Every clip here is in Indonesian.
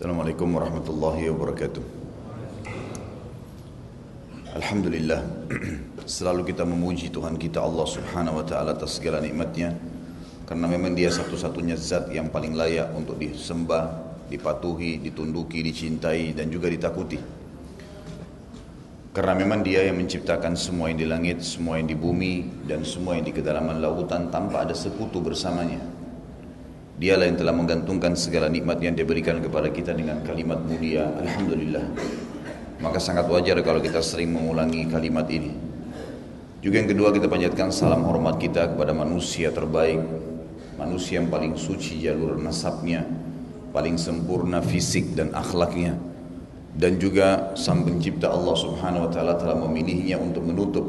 Assalamualaikum warahmatullahi wabarakatuh. Alhamdulillah Selalu kita memuji Tuhan kita Allah subhanahu wa ta'ala atas segala nikmatnya Karena memang dia satu-satunya zat yang paling layak untuk disembah Dipatuhi, ditunduki, dicintai dan juga ditakuti. Karena memang dia yang menciptakan semua yang di langit, semua yang di bumi Dan semua yang di kedalaman lautan tanpa ada sekutu bersamanya Dialah yang telah menggantungkan segala nikmat yang diberikan kepada kita dengan kalimat mulia Alhamdulillah. Maka sangat wajar kalau kita sering mengulangi kalimat ini. Juga yang kedua kita panjatkan salam hormat kita kepada manusia terbaik Manusia yang paling suci jalur nasabnya Paling sempurna fisik dan akhlaknya. Dan juga sang pencipta Allah subhanahu wa ta'ala telah memilihnya untuk menutup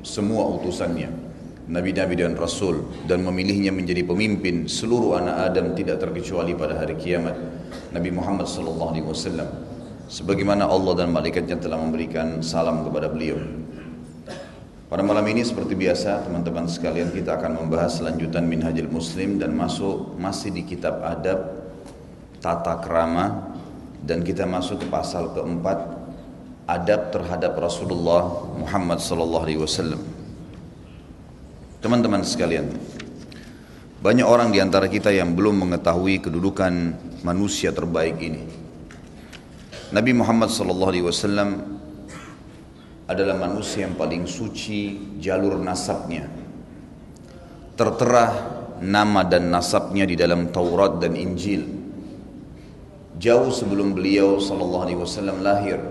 semua utusannya nabi-nabi dan rasul dan memilihnya menjadi pemimpin seluruh anak Adam tidak terkecuali pada hari kiamat. Nabi Muhammad sallallahu sebagaimana Allah dan malaikatnya telah memberikan salam kepada beliau. Pada malam ini seperti biasa teman-teman sekalian kita akan membahas lanjutan Minhajul Muslim dan masuk masih di kitab adab tata krama dan kita masuk ke pasal keempat adab terhadap Rasulullah Muhammad sallallahu Teman-teman sekalian, banyak orang di antara kita yang belum mengetahui kedudukan manusia terbaik ini. Nabi Muhammad SAW adalah manusia yang paling suci jalur nasabnya. Tertera nama dan nasabnya di dalam Taurat dan Injil. Jauh sebelum beliau SAW lahir.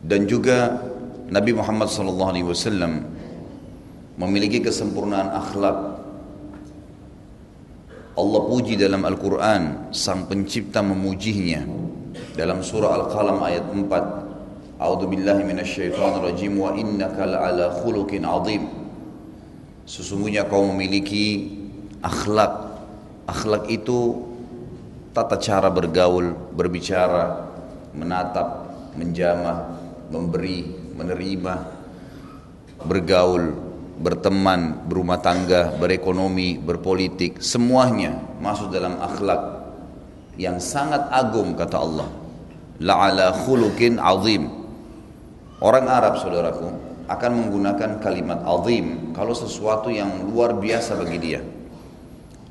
Dan juga Nabi Muhammad SAW memiliki kesempurnaan akhlak. Allah puji dalam Al-Quran, Sang Pencipta memujinya. Dalam surah Al-Qalam ayat 4, A'udhu billahi minasyaitan rajim wa innaka la'ala khulukin azim. Sesungguhnya kau memiliki akhlak. Akhlak itu tata cara bergaul, berbicara, menatap, menjamah, memberi, menerima, bergaul, berteman, berumah tangga, berekonomi, berpolitik, semuanya masuk dalam akhlak yang sangat agung kata Allah. La'ala khulukin azim. Orang Arab saudaraku akan menggunakan kalimat azim kalau sesuatu yang luar biasa bagi dia.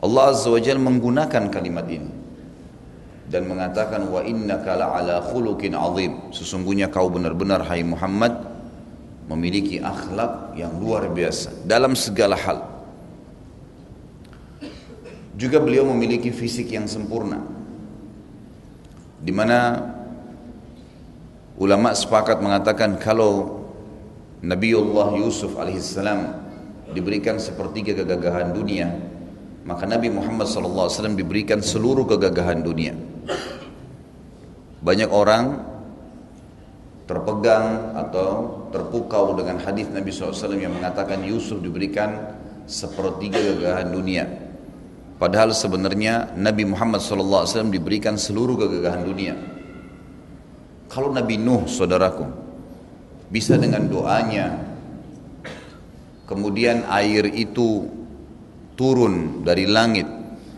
Allah Azza wa Jalla menggunakan kalimat ini dan mengatakan wa innaka la'ala khulukin azim. Sesungguhnya kau benar-benar hai Muhammad memiliki akhlak yang luar biasa dalam segala hal. Juga beliau memiliki fisik yang sempurna. Di mana ulama sepakat mengatakan kalau Nabiullah Yusuf alaihissalam diberikan sepertiga kegagahan dunia, maka Nabi Muhammad SAW diberikan seluruh kegagahan dunia. Banyak orang terpegang atau terpukau dengan hadis Nabi SAW yang mengatakan Yusuf diberikan sepertiga kegagahan dunia. Padahal sebenarnya Nabi Muhammad SAW diberikan seluruh kegagahan dunia. Kalau Nabi Nuh saudaraku bisa dengan doanya kemudian air itu turun dari langit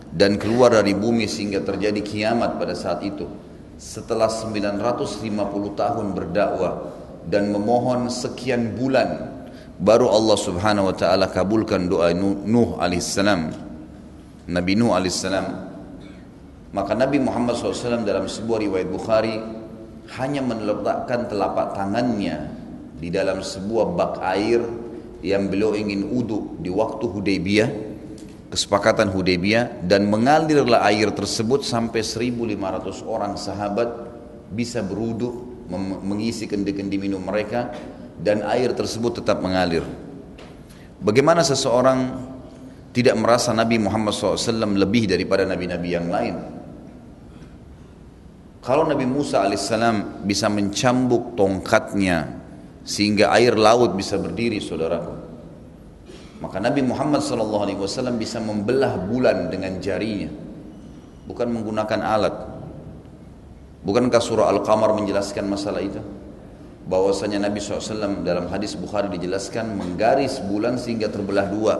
dan keluar dari bumi sehingga terjadi kiamat pada saat itu setelah 950 tahun berdakwah dan memohon sekian bulan baru Allah Subhanahu wa taala kabulkan doa Nuh alaihissalam. Nabi Nuh alaihissalam. Maka Nabi Muhammad SAW dalam sebuah riwayat Bukhari hanya meletakkan telapak tangannya di dalam sebuah bak air yang beliau ingin uduk di waktu Hudaybiyah kesepakatan Hudaybiyah dan mengalirlah air tersebut sampai 1500 orang sahabat bisa beruduk mengisi kendi-kendi minum mereka dan air tersebut tetap mengalir. Bagaimana seseorang tidak merasa Nabi Muhammad SAW lebih daripada nabi-nabi yang lain? Kalau Nabi Musa alaihissalam bisa mencambuk tongkatnya sehingga air laut bisa berdiri, saudaraku. Maka Nabi Muhammad SAW bisa membelah bulan dengan jarinya, bukan menggunakan alat. Bukankah surah Al-Qamar menjelaskan masalah itu? Bahwasanya Nabi SAW dalam hadis Bukhari dijelaskan menggaris bulan sehingga terbelah dua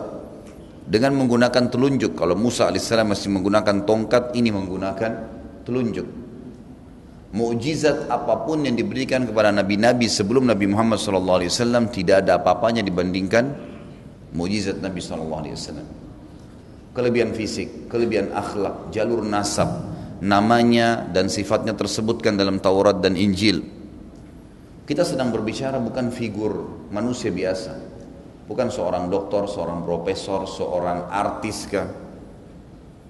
dengan menggunakan telunjuk. Kalau Musa AS masih menggunakan tongkat, ini menggunakan telunjuk. Mukjizat apa pun yang diberikan kepada nabi-nabi sebelum Nabi Muhammad SAW tidak ada apa-apanya dibandingkan mukjizat Nabi SAW. Kelebihan fisik, kelebihan akhlak, jalur nasab, namanya dan sifatnya tersebutkan dalam Taurat dan Injil. Kita sedang berbicara bukan figur manusia biasa, bukan seorang dokter, seorang profesor, seorang artis kah,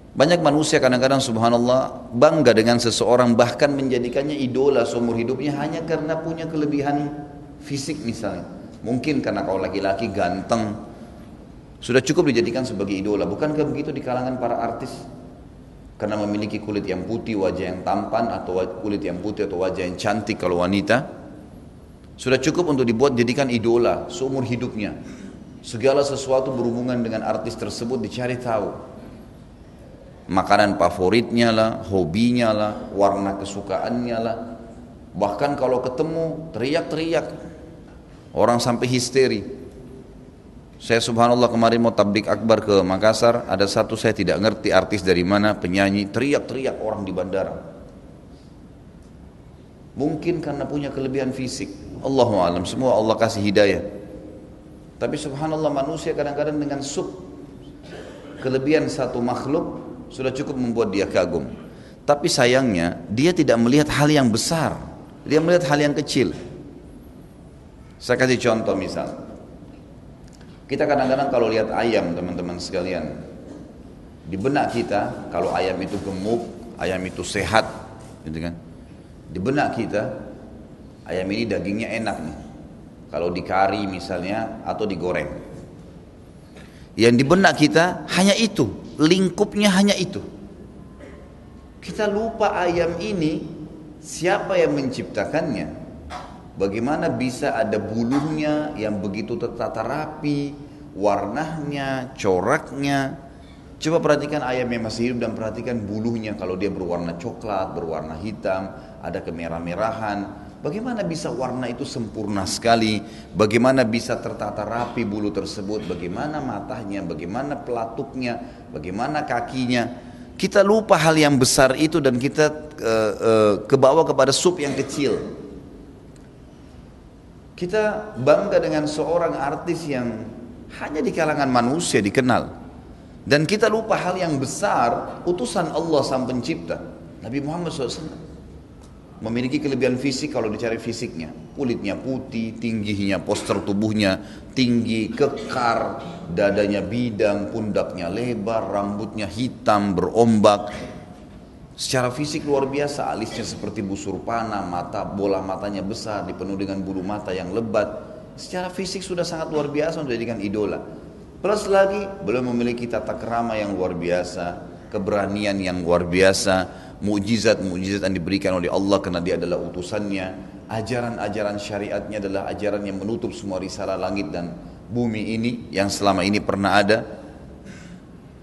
banyak manusia kadang-kadang subhanallah bangga dengan seseorang bahkan menjadikannya idola seumur hidupnya hanya karena punya kelebihan fisik misalnya. Mungkin karena kalau laki-laki ganteng sudah cukup dijadikan sebagai idola. Bukankah begitu di kalangan para artis? Karena memiliki kulit yang putih, wajah yang tampan atau kulit yang putih atau wajah yang cantik kalau wanita sudah cukup untuk dibuat jadikan idola seumur hidupnya. Segala sesuatu berhubungan dengan artis tersebut dicari tahu makanan favoritnya lah, hobinya lah, warna kesukaannya lah. Bahkan kalau ketemu teriak-teriak, orang sampai histeri. Saya subhanallah kemarin mau tablik akbar ke Makassar, ada satu saya tidak ngerti artis dari mana, penyanyi, teriak-teriak orang di bandara. Mungkin karena punya kelebihan fisik. Allahu alam, semua Allah kasih hidayah. Tapi subhanallah manusia kadang-kadang dengan sub kelebihan satu makhluk sudah cukup membuat dia kagum. Tapi sayangnya dia tidak melihat hal yang besar, dia melihat hal yang kecil. Saya kasih contoh misal, kita kadang-kadang kalau lihat ayam teman-teman sekalian, di benak kita kalau ayam itu gemuk, ayam itu sehat, gitu kan? Di benak kita ayam ini dagingnya enak nih. Kalau dikari misalnya atau digoreng. Yang di benak kita hanya itu, lingkupnya hanya itu. Kita lupa ayam ini siapa yang menciptakannya. Bagaimana bisa ada bulunya yang begitu tertata rapi, warnanya, coraknya. Coba perhatikan ayam yang masih hidup dan perhatikan bulunya kalau dia berwarna coklat, berwarna hitam, ada kemerah-merahan, Bagaimana bisa warna itu sempurna sekali? Bagaimana bisa tertata rapi bulu tersebut? Bagaimana matanya? Bagaimana pelatuknya? Bagaimana kakinya? Kita lupa hal yang besar itu dan kita uh, uh, kebawa kepada sup yang kecil. Kita bangga dengan seorang artis yang hanya di kalangan manusia dikenal. Dan kita lupa hal yang besar, utusan Allah sang pencipta. Nabi Muhammad SAW memiliki kelebihan fisik kalau dicari fisiknya kulitnya putih tingginya poster tubuhnya tinggi kekar dadanya bidang pundaknya lebar rambutnya hitam berombak secara fisik luar biasa alisnya seperti busur panah mata bola matanya besar dipenuhi dengan bulu mata yang lebat. Secara fisik sudah sangat luar biasa untuk idola. Plus lagi belum memiliki tata kerama yang luar biasa keberanian yang luar biasa mujizat-mujizat yang diberikan oleh Allah karena dia adalah utusannya. Ajaran-ajaran syariatnya adalah ajaran yang menutup semua risalah langit dan bumi ini yang selama ini pernah ada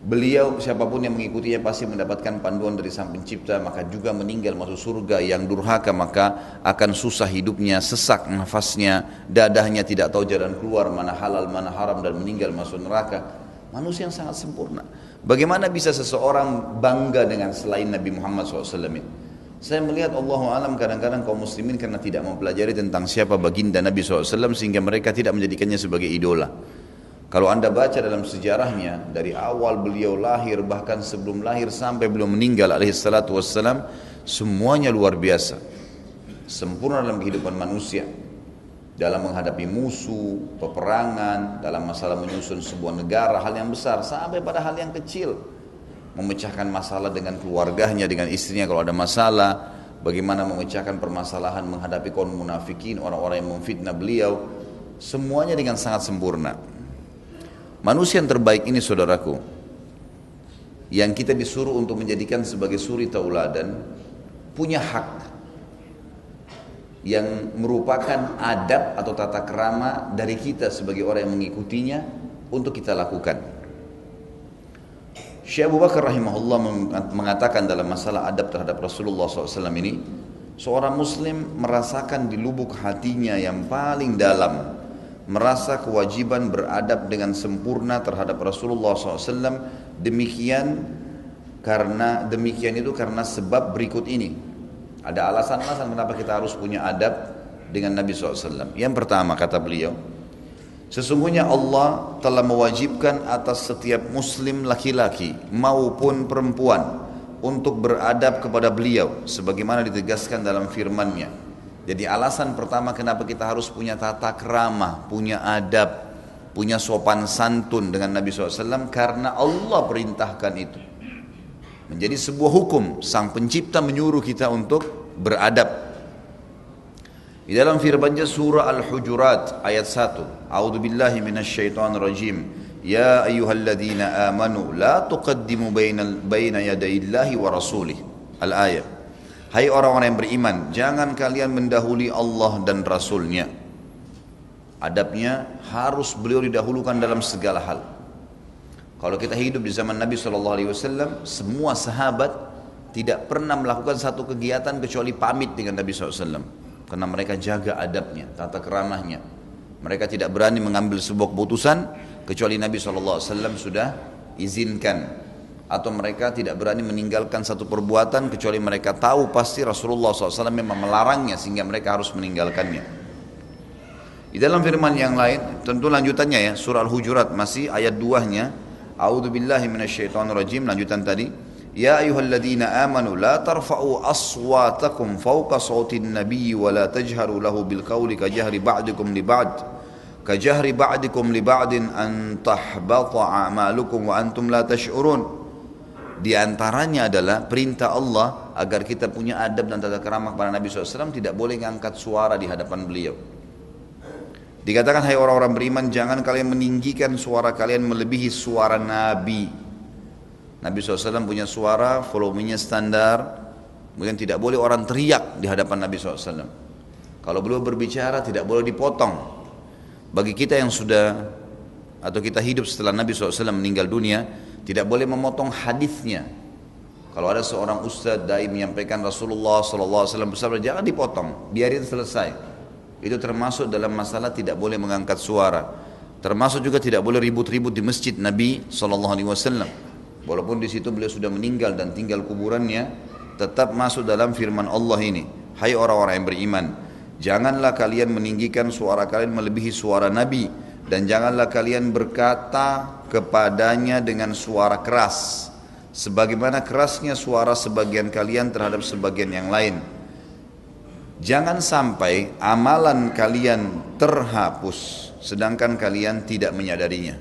beliau siapa pun yang mengikutinya pasti mendapatkan panduan dari sang pencipta maka juga meninggal masuk surga yang durhaka maka akan susah hidupnya sesak nafasnya dadahnya tidak tahu jalan keluar mana halal mana haram dan meninggal masuk neraka manusia yang sangat sempurna Bagaimana bisa seseorang bangga dengan selain Nabi Muhammad SAW? Saya melihat Allah alam kadang-kadang kaum muslimin karena tidak mempelajari tentang siapa baginda Nabi SAW sehingga mereka tidak menjadikannya sebagai idola. Kalau anda baca dalam sejarahnya dari awal beliau lahir bahkan sebelum lahir sampai beliau meninggal alaihissalatu wassalam semuanya luar biasa. Sempurna dalam kehidupan manusia dalam menghadapi musuh, peperangan, dalam masalah menyusun sebuah negara, hal yang besar sampai pada hal yang kecil. Memecahkan masalah dengan keluarganya, dengan istrinya kalau ada masalah, bagaimana memecahkan permasalahan menghadapi kaum munafikin, orang-orang yang memfitnah beliau, semuanya dengan sangat sempurna. Manusia yang terbaik ini saudaraku, yang kita disuruh untuk menjadikan sebagai suri tauladan, punya hak yang merupakan adab atau tata kerama dari kita sebagai orang yang mengikutinya untuk kita lakukan. Syekh Abu Bakar rahimahullah mengatakan dalam masalah adab terhadap Rasulullah SAW ini, seorang muslim merasakan di lubuk hatinya yang paling dalam, merasa kewajiban beradab dengan sempurna terhadap Rasulullah SAW, demikian karena demikian itu karena sebab berikut ini. Ada alasan-alasan kenapa kita harus punya adab dengan Nabi SAW. Yang pertama kata beliau, sesungguhnya Allah telah mewajibkan atas setiap muslim laki-laki maupun perempuan untuk beradab kepada beliau sebagaimana ditegaskan dalam firman-Nya. Jadi alasan pertama kenapa kita harus punya tata kerama, punya adab, punya sopan santun dengan Nabi SAW karena Allah perintahkan itu. Menjadi sebuah hukum sang pencipta menyuruh kita untuk beradab. Di dalam firman-Nya surah Al-Hujurat ayat 1 A'udzu billahi minasyaitonir rajim. Ya ayyuhalladzina amanu la tuqaddimu bainal baina yadayillahi wa rasulih. Al-ayat Hai orang-orang yang beriman jangan kalian mendahului Allah dan rasulnya Adabnya harus beliau didahulukan dalam segala hal kalau kita hidup di zaman Nabi SAW, semua sahabat tidak pernah melakukan satu kegiatan kecuali pamit dengan Nabi SAW. Karena mereka jaga adabnya, tata keramahnya. Mereka tidak berani mengambil sebuah keputusan kecuali Nabi SAW sudah izinkan. Atau mereka tidak berani meninggalkan satu perbuatan kecuali mereka tahu pasti Rasulullah SAW memang melarangnya sehingga mereka harus meninggalkannya. Di dalam firman yang lain, tentu lanjutannya ya, surah Al-Hujurat masih ayat 2-nya, A'udzu lanjutan tadi. Ya ayyuhalladzina amanu la tarfa'u aswatakum fawqa sautin nabiyyi wa la tajharu lahu bil qawli ka jahri ba'dikum li ba'd ka jahri ba'dikum li ba'din an tahbata a'malukum wa antum la tash'urun. Di antaranya adalah perintah Allah agar kita punya adab dan tata kerama kepada Nabi SAW tidak boleh mengangkat suara di hadapan beliau. Dikatakan hai orang-orang beriman jangan kalian meninggikan suara kalian melebihi suara Nabi. Nabi SAW punya suara volumenya standar. Kemudian tidak boleh orang teriak di hadapan Nabi SAW. Kalau beliau berbicara tidak boleh dipotong. Bagi kita yang sudah atau kita hidup setelah Nabi SAW meninggal dunia tidak boleh memotong hadisnya. Kalau ada seorang ustadz dai menyampaikan Rasulullah SAW bersabda jangan dipotong, biar itu selesai. Itu termasuk dalam masalah tidak boleh mengangkat suara. Termasuk juga tidak boleh ribut-ribut di masjid Nabi SAW. Walaupun di situ beliau sudah meninggal dan tinggal kuburannya, tetap masuk dalam firman Allah ini. Hai orang-orang yang beriman, janganlah kalian meninggikan suara kalian melebihi suara Nabi dan janganlah kalian berkata kepadanya dengan suara keras sebagaimana kerasnya suara sebagian kalian terhadap sebagian yang lain Jangan sampai amalan kalian terhapus sedangkan kalian tidak menyadarinya.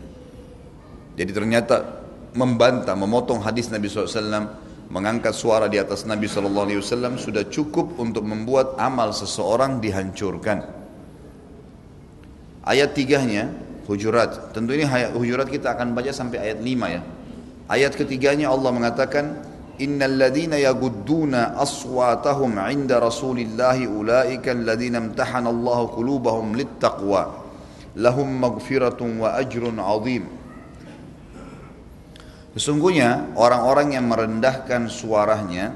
Jadi ternyata membantah, memotong hadis Nabi SAW, mengangkat suara di atas Nabi SAW sudah cukup untuk membuat amal seseorang dihancurkan. Ayat tiganya, hujurat. Tentu ini hujurat kita akan baca sampai ayat lima ya. Ayat ketiganya Allah mengatakan, innal ladina yagudduna aswatahum 'inda rasulillahi ulaika alladhina imtahana Allah qulubahum littaqwa lahum maghfiratun wa ajrun 'azim Sesungguhnya orang-orang yang merendahkan suaranya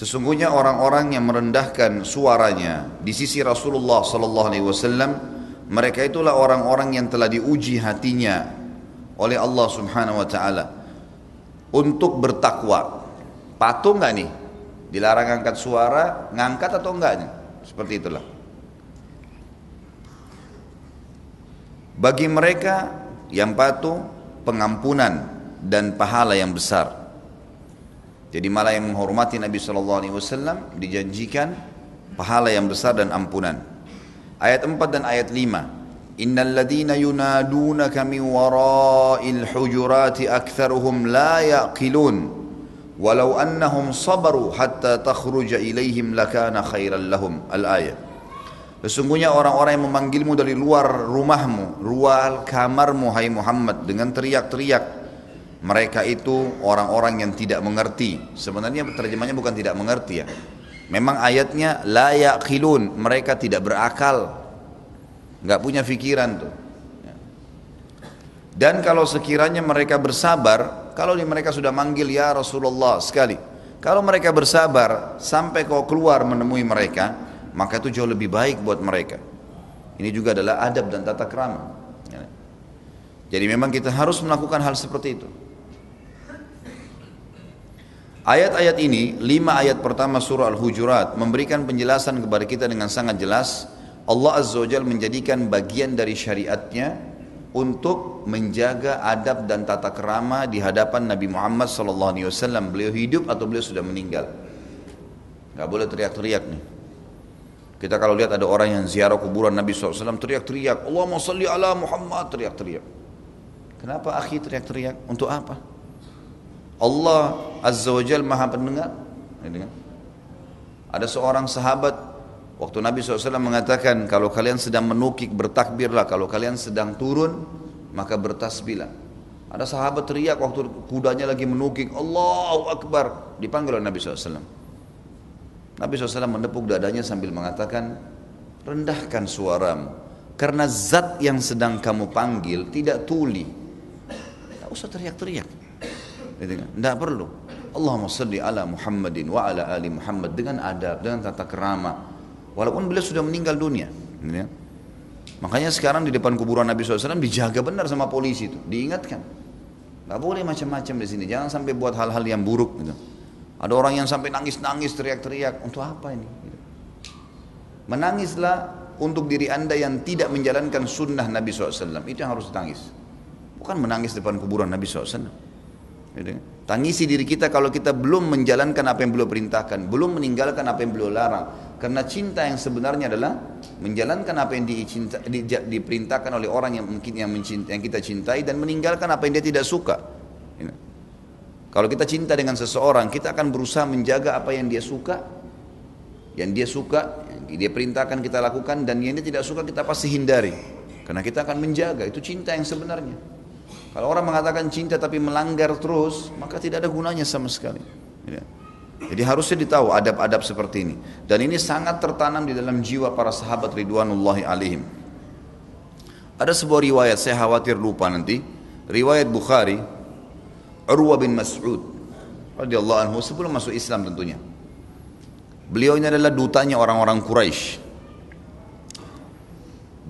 Sesungguhnya orang-orang yang merendahkan suaranya di sisi Rasulullah sallallahu alaihi wasallam mereka itulah orang-orang yang telah diuji hatinya oleh Allah Subhanahu wa taala untuk bertakwa. Patuh nggak nih? Dilarang angkat suara, ngangkat atau enggak nih? Seperti itulah. Bagi mereka yang patuh pengampunan dan pahala yang besar. Jadi malah yang menghormati Nabi Shallallahu Alaihi Wasallam dijanjikan pahala yang besar dan ampunan. Ayat 4 dan ayat 5. Innal ladhina yunadunaka min wara'il hujurati aktharuhum la yaqilun. Walau annahum sabaru hatta takhruja ilaihim lakana khairan lahum. Al-ayat. Sesungguhnya orang-orang yang memanggilmu dari luar rumahmu, luar kamarmu hai Muhammad dengan teriak-teriak mereka itu orang-orang yang tidak mengerti. Sebenarnya terjemahnya bukan tidak mengerti ya. Memang ayatnya la yaqilun, mereka tidak berakal nggak punya pikiran tuh. Dan kalau sekiranya mereka bersabar, kalau mereka sudah manggil ya Rasulullah sekali, kalau mereka bersabar sampai kau keluar menemui mereka, maka itu jauh lebih baik buat mereka. Ini juga adalah adab dan tata krama. Jadi memang kita harus melakukan hal seperti itu. Ayat-ayat ini, lima ayat pertama surah Al-Hujurat memberikan penjelasan kepada kita dengan sangat jelas Allah Azza wa menjadikan bagian dari syariatnya untuk menjaga adab dan tata kerama di hadapan Nabi Muhammad SAW. Beliau hidup atau beliau sudah meninggal. Gak boleh teriak-teriak nih. Kita kalau lihat ada orang yang ziarah kuburan Nabi SAW teriak-teriak, Allahumma salli ala Muhammad teriak-teriak. Kenapa akhi teriak-teriak? Untuk apa? Allah Azza wa Jal maha pendengar. Kan? ada seorang sahabat waktu Nabi SAW mengatakan kalau kalian sedang menukik bertakbirlah. Kalau kalian sedang turun maka bertasbihlah. Ada sahabat teriak waktu kudanya lagi menukik Allahu Akbar. Dipanggil oleh Nabi SAW. Nabi SAW menepuk dadanya sambil mengatakan rendahkan suaramu. Karena zat yang sedang kamu panggil tidak tuli. Tak usah teriak-teriak Gitu kan? Tidak perlu. Allahumma salli ala Muhammadin wa ala ali Muhammad dengan adab, dengan tata kerama. Walaupun beliau sudah meninggal dunia. Gitu kan? Makanya sekarang di depan kuburan Nabi SAW dijaga benar sama polisi itu, diingatkan. Gak boleh macam-macam di sini, jangan sampai buat hal-hal yang buruk. Gitu. Ada orang yang sampai nangis-nangis, teriak-teriak, untuk apa ini? Menangislah untuk diri anda yang tidak menjalankan sunnah Nabi SAW, itu yang harus ditangis. Bukan menangis depan kuburan Nabi SAW. Gitu. Tangisi diri kita kalau kita belum menjalankan apa yang beliau perintahkan, belum meninggalkan apa yang beliau larang. Karena cinta yang sebenarnya adalah menjalankan apa yang dicinta, di, diperintahkan oleh orang yang mungkin yang, mencinta, yang kita cintai dan meninggalkan apa yang dia tidak suka. Gitu. Kalau kita cinta dengan seseorang, kita akan berusaha menjaga apa yang dia suka, yang dia suka, yang dia perintahkan kita lakukan dan yang dia tidak suka kita pasti hindari. Karena kita akan menjaga, itu cinta yang sebenarnya. Kalau orang mengatakan cinta tapi melanggar terus, maka tidak ada gunanya sama sekali. Ya. Jadi harusnya ditahu adab-adab seperti ini. Dan ini sangat tertanam di dalam jiwa para sahabat ridwanullahi alaihim. Ada sebuah riwayat, saya khawatir lupa nanti. Riwayat Bukhari, Urwa bin Mas'ud radhiyallahu anhu sebelum masuk Islam tentunya. Beliau ini adalah dutanya orang-orang Quraisy.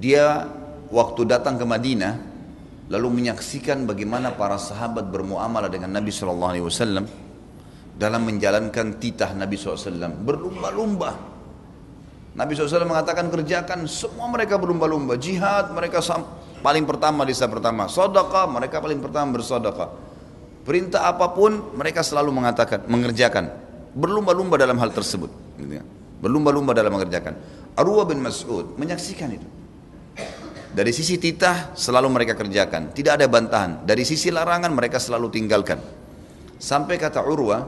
Dia waktu datang ke Madinah, lalu menyaksikan bagaimana para sahabat bermuamalah dengan Nabi Shallallahu Alaihi Wasallam dalam menjalankan titah Nabi SAW berlumba-lumba. Nabi SAW mengatakan kerjakan semua mereka berlumba-lumba. Jihad mereka paling pertama di pertama. Sodaka mereka paling pertama bersodaka perintah apa pun mereka selalu mengatakan mengerjakan. Berlumba-lumba dalam hal tersebut. Gitu ya. berlumba-lumba dalam mengerjakan. Arwa bin Mas'ud menyaksikan itu dari sisi titah selalu mereka kerjakan, tidak ada bantahan. Dari sisi larangan mereka selalu tinggalkan. Sampai kata Urwa,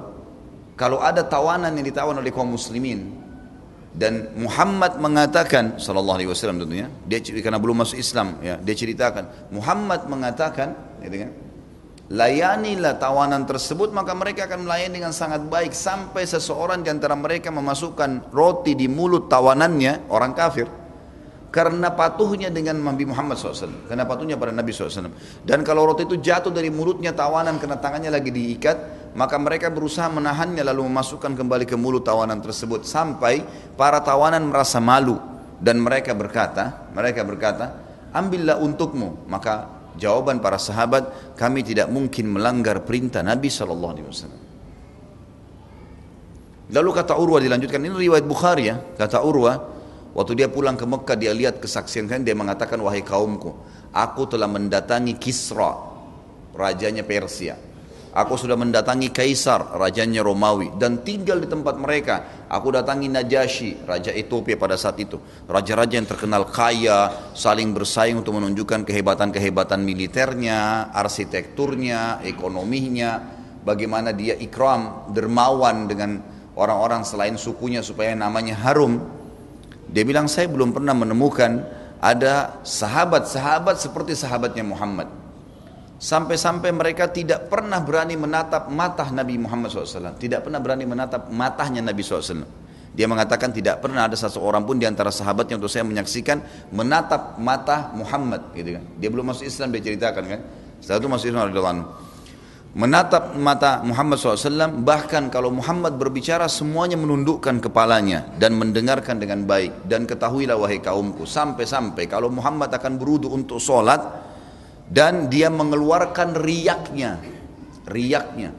kalau ada tawanan yang ditawan oleh kaum muslimin dan Muhammad mengatakan sallallahu alaihi wasallam tentunya, dia karena belum masuk Islam ya, dia ceritakan Muhammad mengatakan gitu kan, layanilah tawanan tersebut maka mereka akan melayani dengan sangat baik sampai seseorang di antara mereka memasukkan roti di mulut tawanannya orang kafir karena patuhnya dengan Nabi Muhammad SAW karena patuhnya pada Nabi SAW dan kalau roti itu jatuh dari mulutnya tawanan karena tangannya lagi diikat maka mereka berusaha menahannya lalu memasukkan kembali ke mulut tawanan tersebut sampai para tawanan merasa malu. Dan mereka berkata mereka berkata ambillah untukmu. Maka jawaban para sahabat kami tidak mungkin melanggar perintah Nabi SAW lalu kata Urwa dilanjutkan ini riwayat Bukhari ya. Kata Urwa Waktu dia pulang ke Mekah dia lihat kesaksian kan dia mengatakan wahai kaumku, aku telah mendatangi Kisra, rajanya Persia. Aku sudah mendatangi Kaisar, rajanya Romawi dan tinggal di tempat mereka. Aku datangi Najasyi, raja Ethiopia pada saat itu. Raja-raja yang terkenal kaya, saling bersaing untuk menunjukkan kehebatan-kehebatan militernya, arsitekturnya, ekonominya, bagaimana dia ikram, dermawan dengan orang-orang selain sukunya supaya namanya harum dia bilang saya belum pernah menemukan ada sahabat-sahabat seperti sahabatnya Muhammad. Sampai-sampai mereka tidak pernah berani menatap mata Nabi Muhammad SAW. Tidak pernah berani menatap matanya Nabi SAW. Dia mengatakan tidak pernah ada seseorang pun di antara sahabatnya untuk saya menyaksikan menatap mata Muhammad. Gitu kan. Dia belum masuk Islam dia ceritakan kan. Setelah itu masuk Islam menatap mata Muhammad SAW bahkan kalau Muhammad berbicara semuanya menundukkan kepalanya dan mendengarkan dengan baik. Dan ketahuilah wahai kaumku sampai-sampai kalau Muhammad akan berudu untuk sholat dan dia mengeluarkan riaknya riaknya.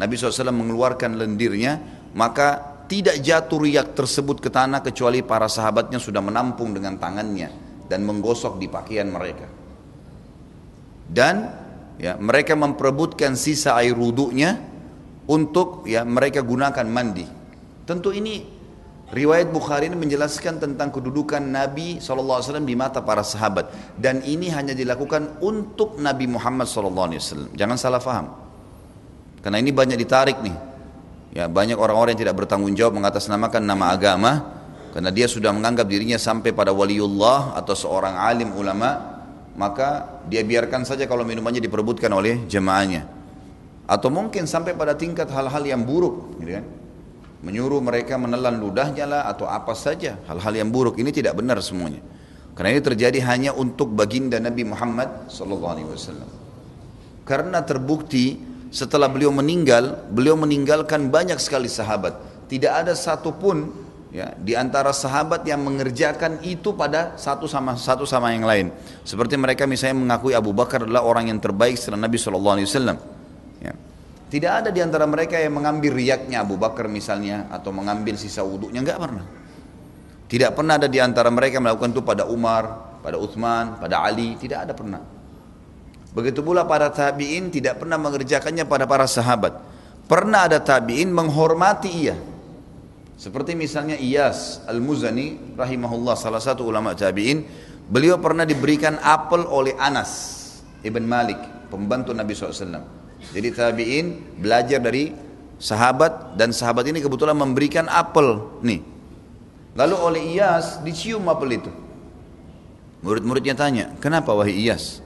Nabi SAW mengeluarkan lendirnya maka tidak jatuh riak tersebut ke tanah kecuali para sahabatnya sudah menampung dengan tangannya dan menggosok di pakaian mereka. Dan ya mereka memperebutkan sisa air wudhunya untuk ya mereka gunakan mandi tentu ini Riwayat Bukhari ini menjelaskan tentang kedudukan Nabi SAW di mata para sahabat. Dan ini hanya dilakukan untuk Nabi Muhammad SAW. Jangan salah faham. Karena ini banyak ditarik nih. Ya, banyak orang-orang yang tidak bertanggung jawab mengatasnamakan nama agama. Karena dia sudah menganggap dirinya sampai pada waliullah atau seorang alim ulama. Maka dia biarkan saja kalau minumannya diperebutkan oleh jemaahnya. Atau mungkin sampai pada tingkat hal-hal yang buruk. Gitu kan? menyuruh mereka menelan ludahnya lah atau apa saja hal-hal yang buruk ini tidak benar semuanya karena ini terjadi hanya untuk baginda Nabi Muhammad sallallahu alaihi wasallam karena terbukti setelah beliau meninggal beliau meninggalkan banyak sekali sahabat tidak ada satupun ya di antara sahabat yang mengerjakan itu pada satu sama satu sama yang lain seperti mereka misalnya mengakui Abu Bakar adalah orang yang terbaik setelah Nabi sallallahu alaihi wasallam ya tidak ada di antara mereka yang mengambil riaknya Abu Bakar misalnya atau mengambil sisa wudhunya, enggak pernah. Tidak pernah ada di antara mereka yang melakukan itu pada Umar, pada Uthman, pada Ali, tidak ada pernah. Begitu pula para tabi'in tidak pernah mengerjakannya pada para sahabat. Pernah ada tabi'in menghormati ia. Seperti misalnya Iyas Al-Muzani rahimahullah salah satu ulama tabi'in, beliau pernah diberikan apel oleh Anas Ibn Malik, pembantu Nabi SAW. Jadi tabi'in belajar dari sahabat dan sahabat ini kebetulan memberikan apel nih. Lalu oleh Iyas dicium apel itu. Murid-muridnya tanya, kenapa wahai Iyas?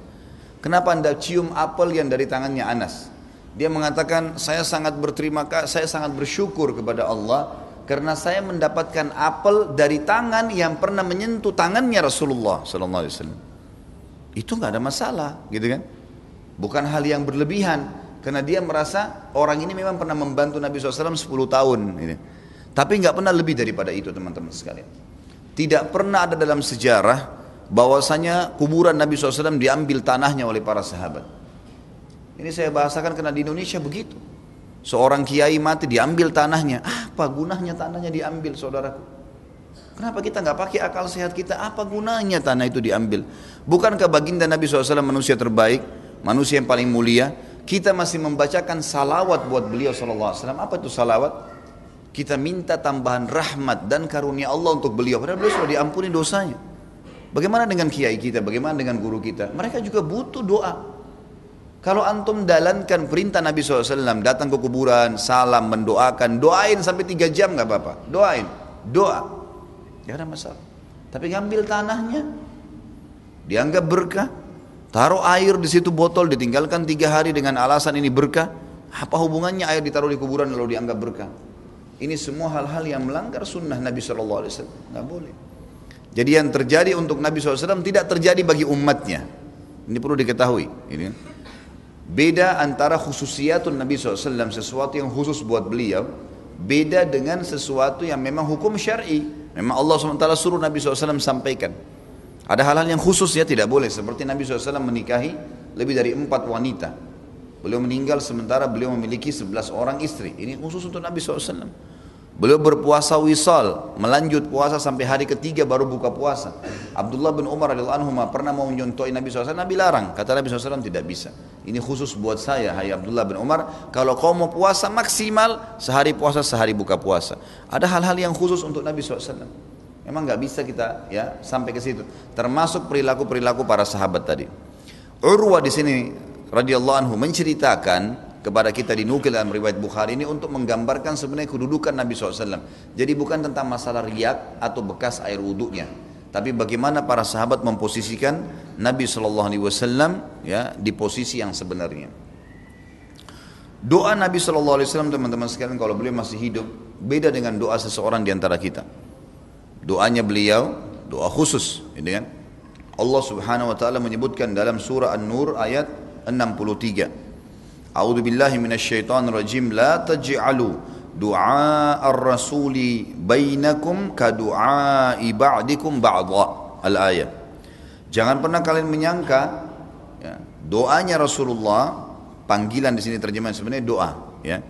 Kenapa anda cium apel yang dari tangannya Anas? Dia mengatakan, saya sangat berterima kasih, saya sangat bersyukur kepada Allah karena saya mendapatkan apel dari tangan yang pernah menyentuh tangannya Rasulullah Sallallahu Alaihi Wasallam. Itu nggak ada masalah, gitu kan? Bukan hal yang berlebihan. Karena dia merasa orang ini memang pernah membantu Nabi SAW 10 tahun. Gitu. Tapi nggak pernah lebih daripada itu teman-teman sekalian. Tidak pernah ada dalam sejarah bahwasanya kuburan Nabi SAW diambil tanahnya oleh para sahabat. Ini saya bahasakan karena di Indonesia begitu. Seorang kiai mati diambil tanahnya. Apa gunanya tanahnya diambil saudaraku? Kenapa kita nggak pakai akal sehat kita? Apa gunanya tanah itu diambil? Bukankah baginda Nabi SAW manusia terbaik, manusia yang paling mulia? kita masih membacakan salawat buat beliau wasallam. Apa itu salawat? Kita minta tambahan rahmat dan karunia Allah untuk beliau. Padahal beliau sudah diampuni dosanya. Bagaimana dengan kiai kita? Bagaimana dengan guru kita? Mereka juga butuh doa. Kalau antum dalankan perintah Nabi SAW, datang ke kuburan, salam, mendoakan, doain sampai tiga jam nggak apa-apa. Doain, doa. Gak ada masalah. Tapi ngambil tanahnya, dianggap berkah, Taruh air di situ botol, ditinggalkan tiga hari dengan alasan ini berkah. Apa hubungannya air ditaruh di kuburan lalu dianggap berkah? Ini semua hal-hal yang melanggar sunnah Nabi SAW. Nggak boleh. Jadi yang terjadi untuk Nabi SAW tidak terjadi bagi umatnya. Ini perlu diketahui. Ini. Beda antara khususiatun Nabi SAW, sesuatu yang khusus buat beliau. Beda dengan sesuatu yang memang hukum syar'i. Memang Allah SWT suruh Nabi SAW sampaikan. Ada hal-hal yang khusus ya tidak boleh seperti Nabi SAW menikahi lebih dari empat wanita. Beliau meninggal sementara beliau memiliki sebelas orang istri. Ini khusus untuk Nabi SAW. Beliau berpuasa wisal, melanjut puasa sampai hari ketiga baru buka puasa. Abdullah bin Umar radhiyallahu anhu pernah mau menyontohi Nabi SAW, Nabi larang. Kata Nabi SAW tidak bisa. Ini khusus buat saya, hai Abdullah bin Umar. Kalau kau mau puasa maksimal, sehari puasa, sehari buka puasa. Ada hal-hal yang khusus untuk Nabi SAW. Memang nggak bisa kita ya sampai ke situ. Termasuk perilaku-perilaku para sahabat tadi. Urwa di sini radhiyallahu anhu menceritakan kepada kita dinukil dalam riwayat Bukhari ini untuk menggambarkan sebenarnya kedudukan Nabi SAW. Jadi bukan tentang masalah riak atau bekas air wudhunya, tapi bagaimana para sahabat memposisikan Nabi SAW ya di posisi yang sebenarnya. Doa Nabi SAW teman-teman sekalian kalau beliau masih hidup beda dengan doa seseorang di antara kita doanya beliau doa khusus ini kan Allah Subhanahu wa taala menyebutkan dalam surah An-Nur ayat 63 A'udzu billahi minasyaitonir rajim la taj'alu du'a ar-rasuli bainakum ka du'a ba'dikum ba'dha al-ayat Jangan pernah kalian menyangka Ya. Doanya Rasulullah, panggilan di sini terjemahan sebenarnya doa. Ya.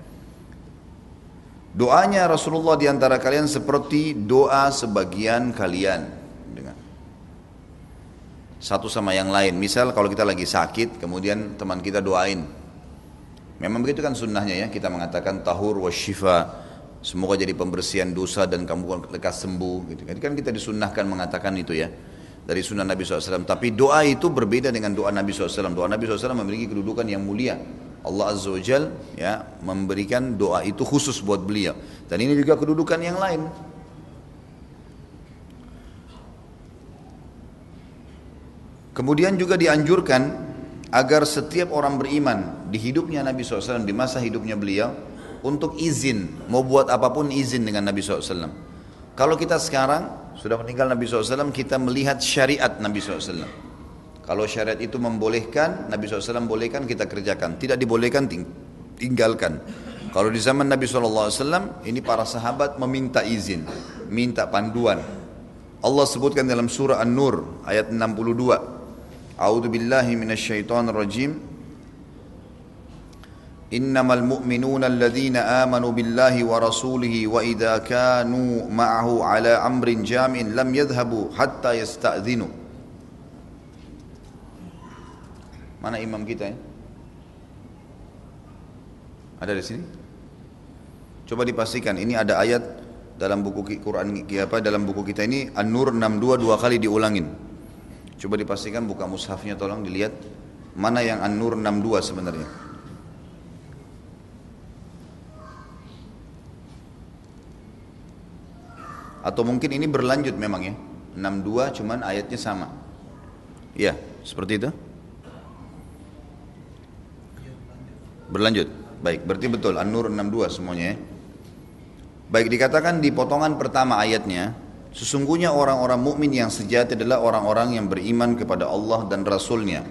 Doanya Rasulullah di antara kalian seperti doa sebagian kalian dengan satu sama yang lain. Misal kalau kita lagi sakit, kemudian teman kita doain. Memang begitu kan sunnahnya ya, kita mengatakan tahur wa syifa, semoga jadi pembersihan dosa dan kamu lekas sembuh. Gitu. Jadi kan kita disunnahkan mengatakan itu ya dari sunnah Nabi SAW. Tapi doa itu berbeda dengan doa Nabi SAW. Doa Nabi SAW memiliki kedudukan yang mulia. Allah Azza wa Jal ya, memberikan doa itu khusus buat beliau. Dan ini juga kedudukan yang lain. Kemudian juga dianjurkan agar setiap orang beriman di hidupnya Nabi SAW, di masa hidupnya beliau, untuk izin, mau buat apa pun izin dengan Nabi SAW. Kalau kita sekarang sudah meninggal Nabi SAW, kita melihat syariat Nabi SAW. Kalau syariat itu membolehkan, Nabi SAW bolehkan, kita kerjakan. Tidak dibolehkan, tinggalkan. Kalau di zaman Nabi SAW, ini para sahabat meminta izin, minta panduan. Allah sebutkan dalam surah An-Nur ayat 62. A'udzu billahi minasyaitonir rajim. Innamal mu'minuna alladhina amanu billahi wa rasulihi wa idza kanu ma'ahu ala amrin jami'in lam yadhhabu hatta yasta'dhinu. Mana imam kita ya? Ada di sini? Coba dipastikan ini ada ayat dalam buku Quran apa dalam buku kita ini An-Nur 62 dua kali diulangin. Coba dipastikan buka mushafnya tolong dilihat mana yang An-Nur 62 sebenarnya. Atau mungkin ini berlanjut memang ya. 62 cuman ayatnya sama. Ya, seperti itu. Berlanjut. Baik, berarti betul An-Nur 62 semuanya ya. Baik dikatakan di potongan pertama ayatnya, sesungguhnya orang-orang mukmin yang sejati adalah orang-orang yang beriman kepada Allah dan Rasulnya.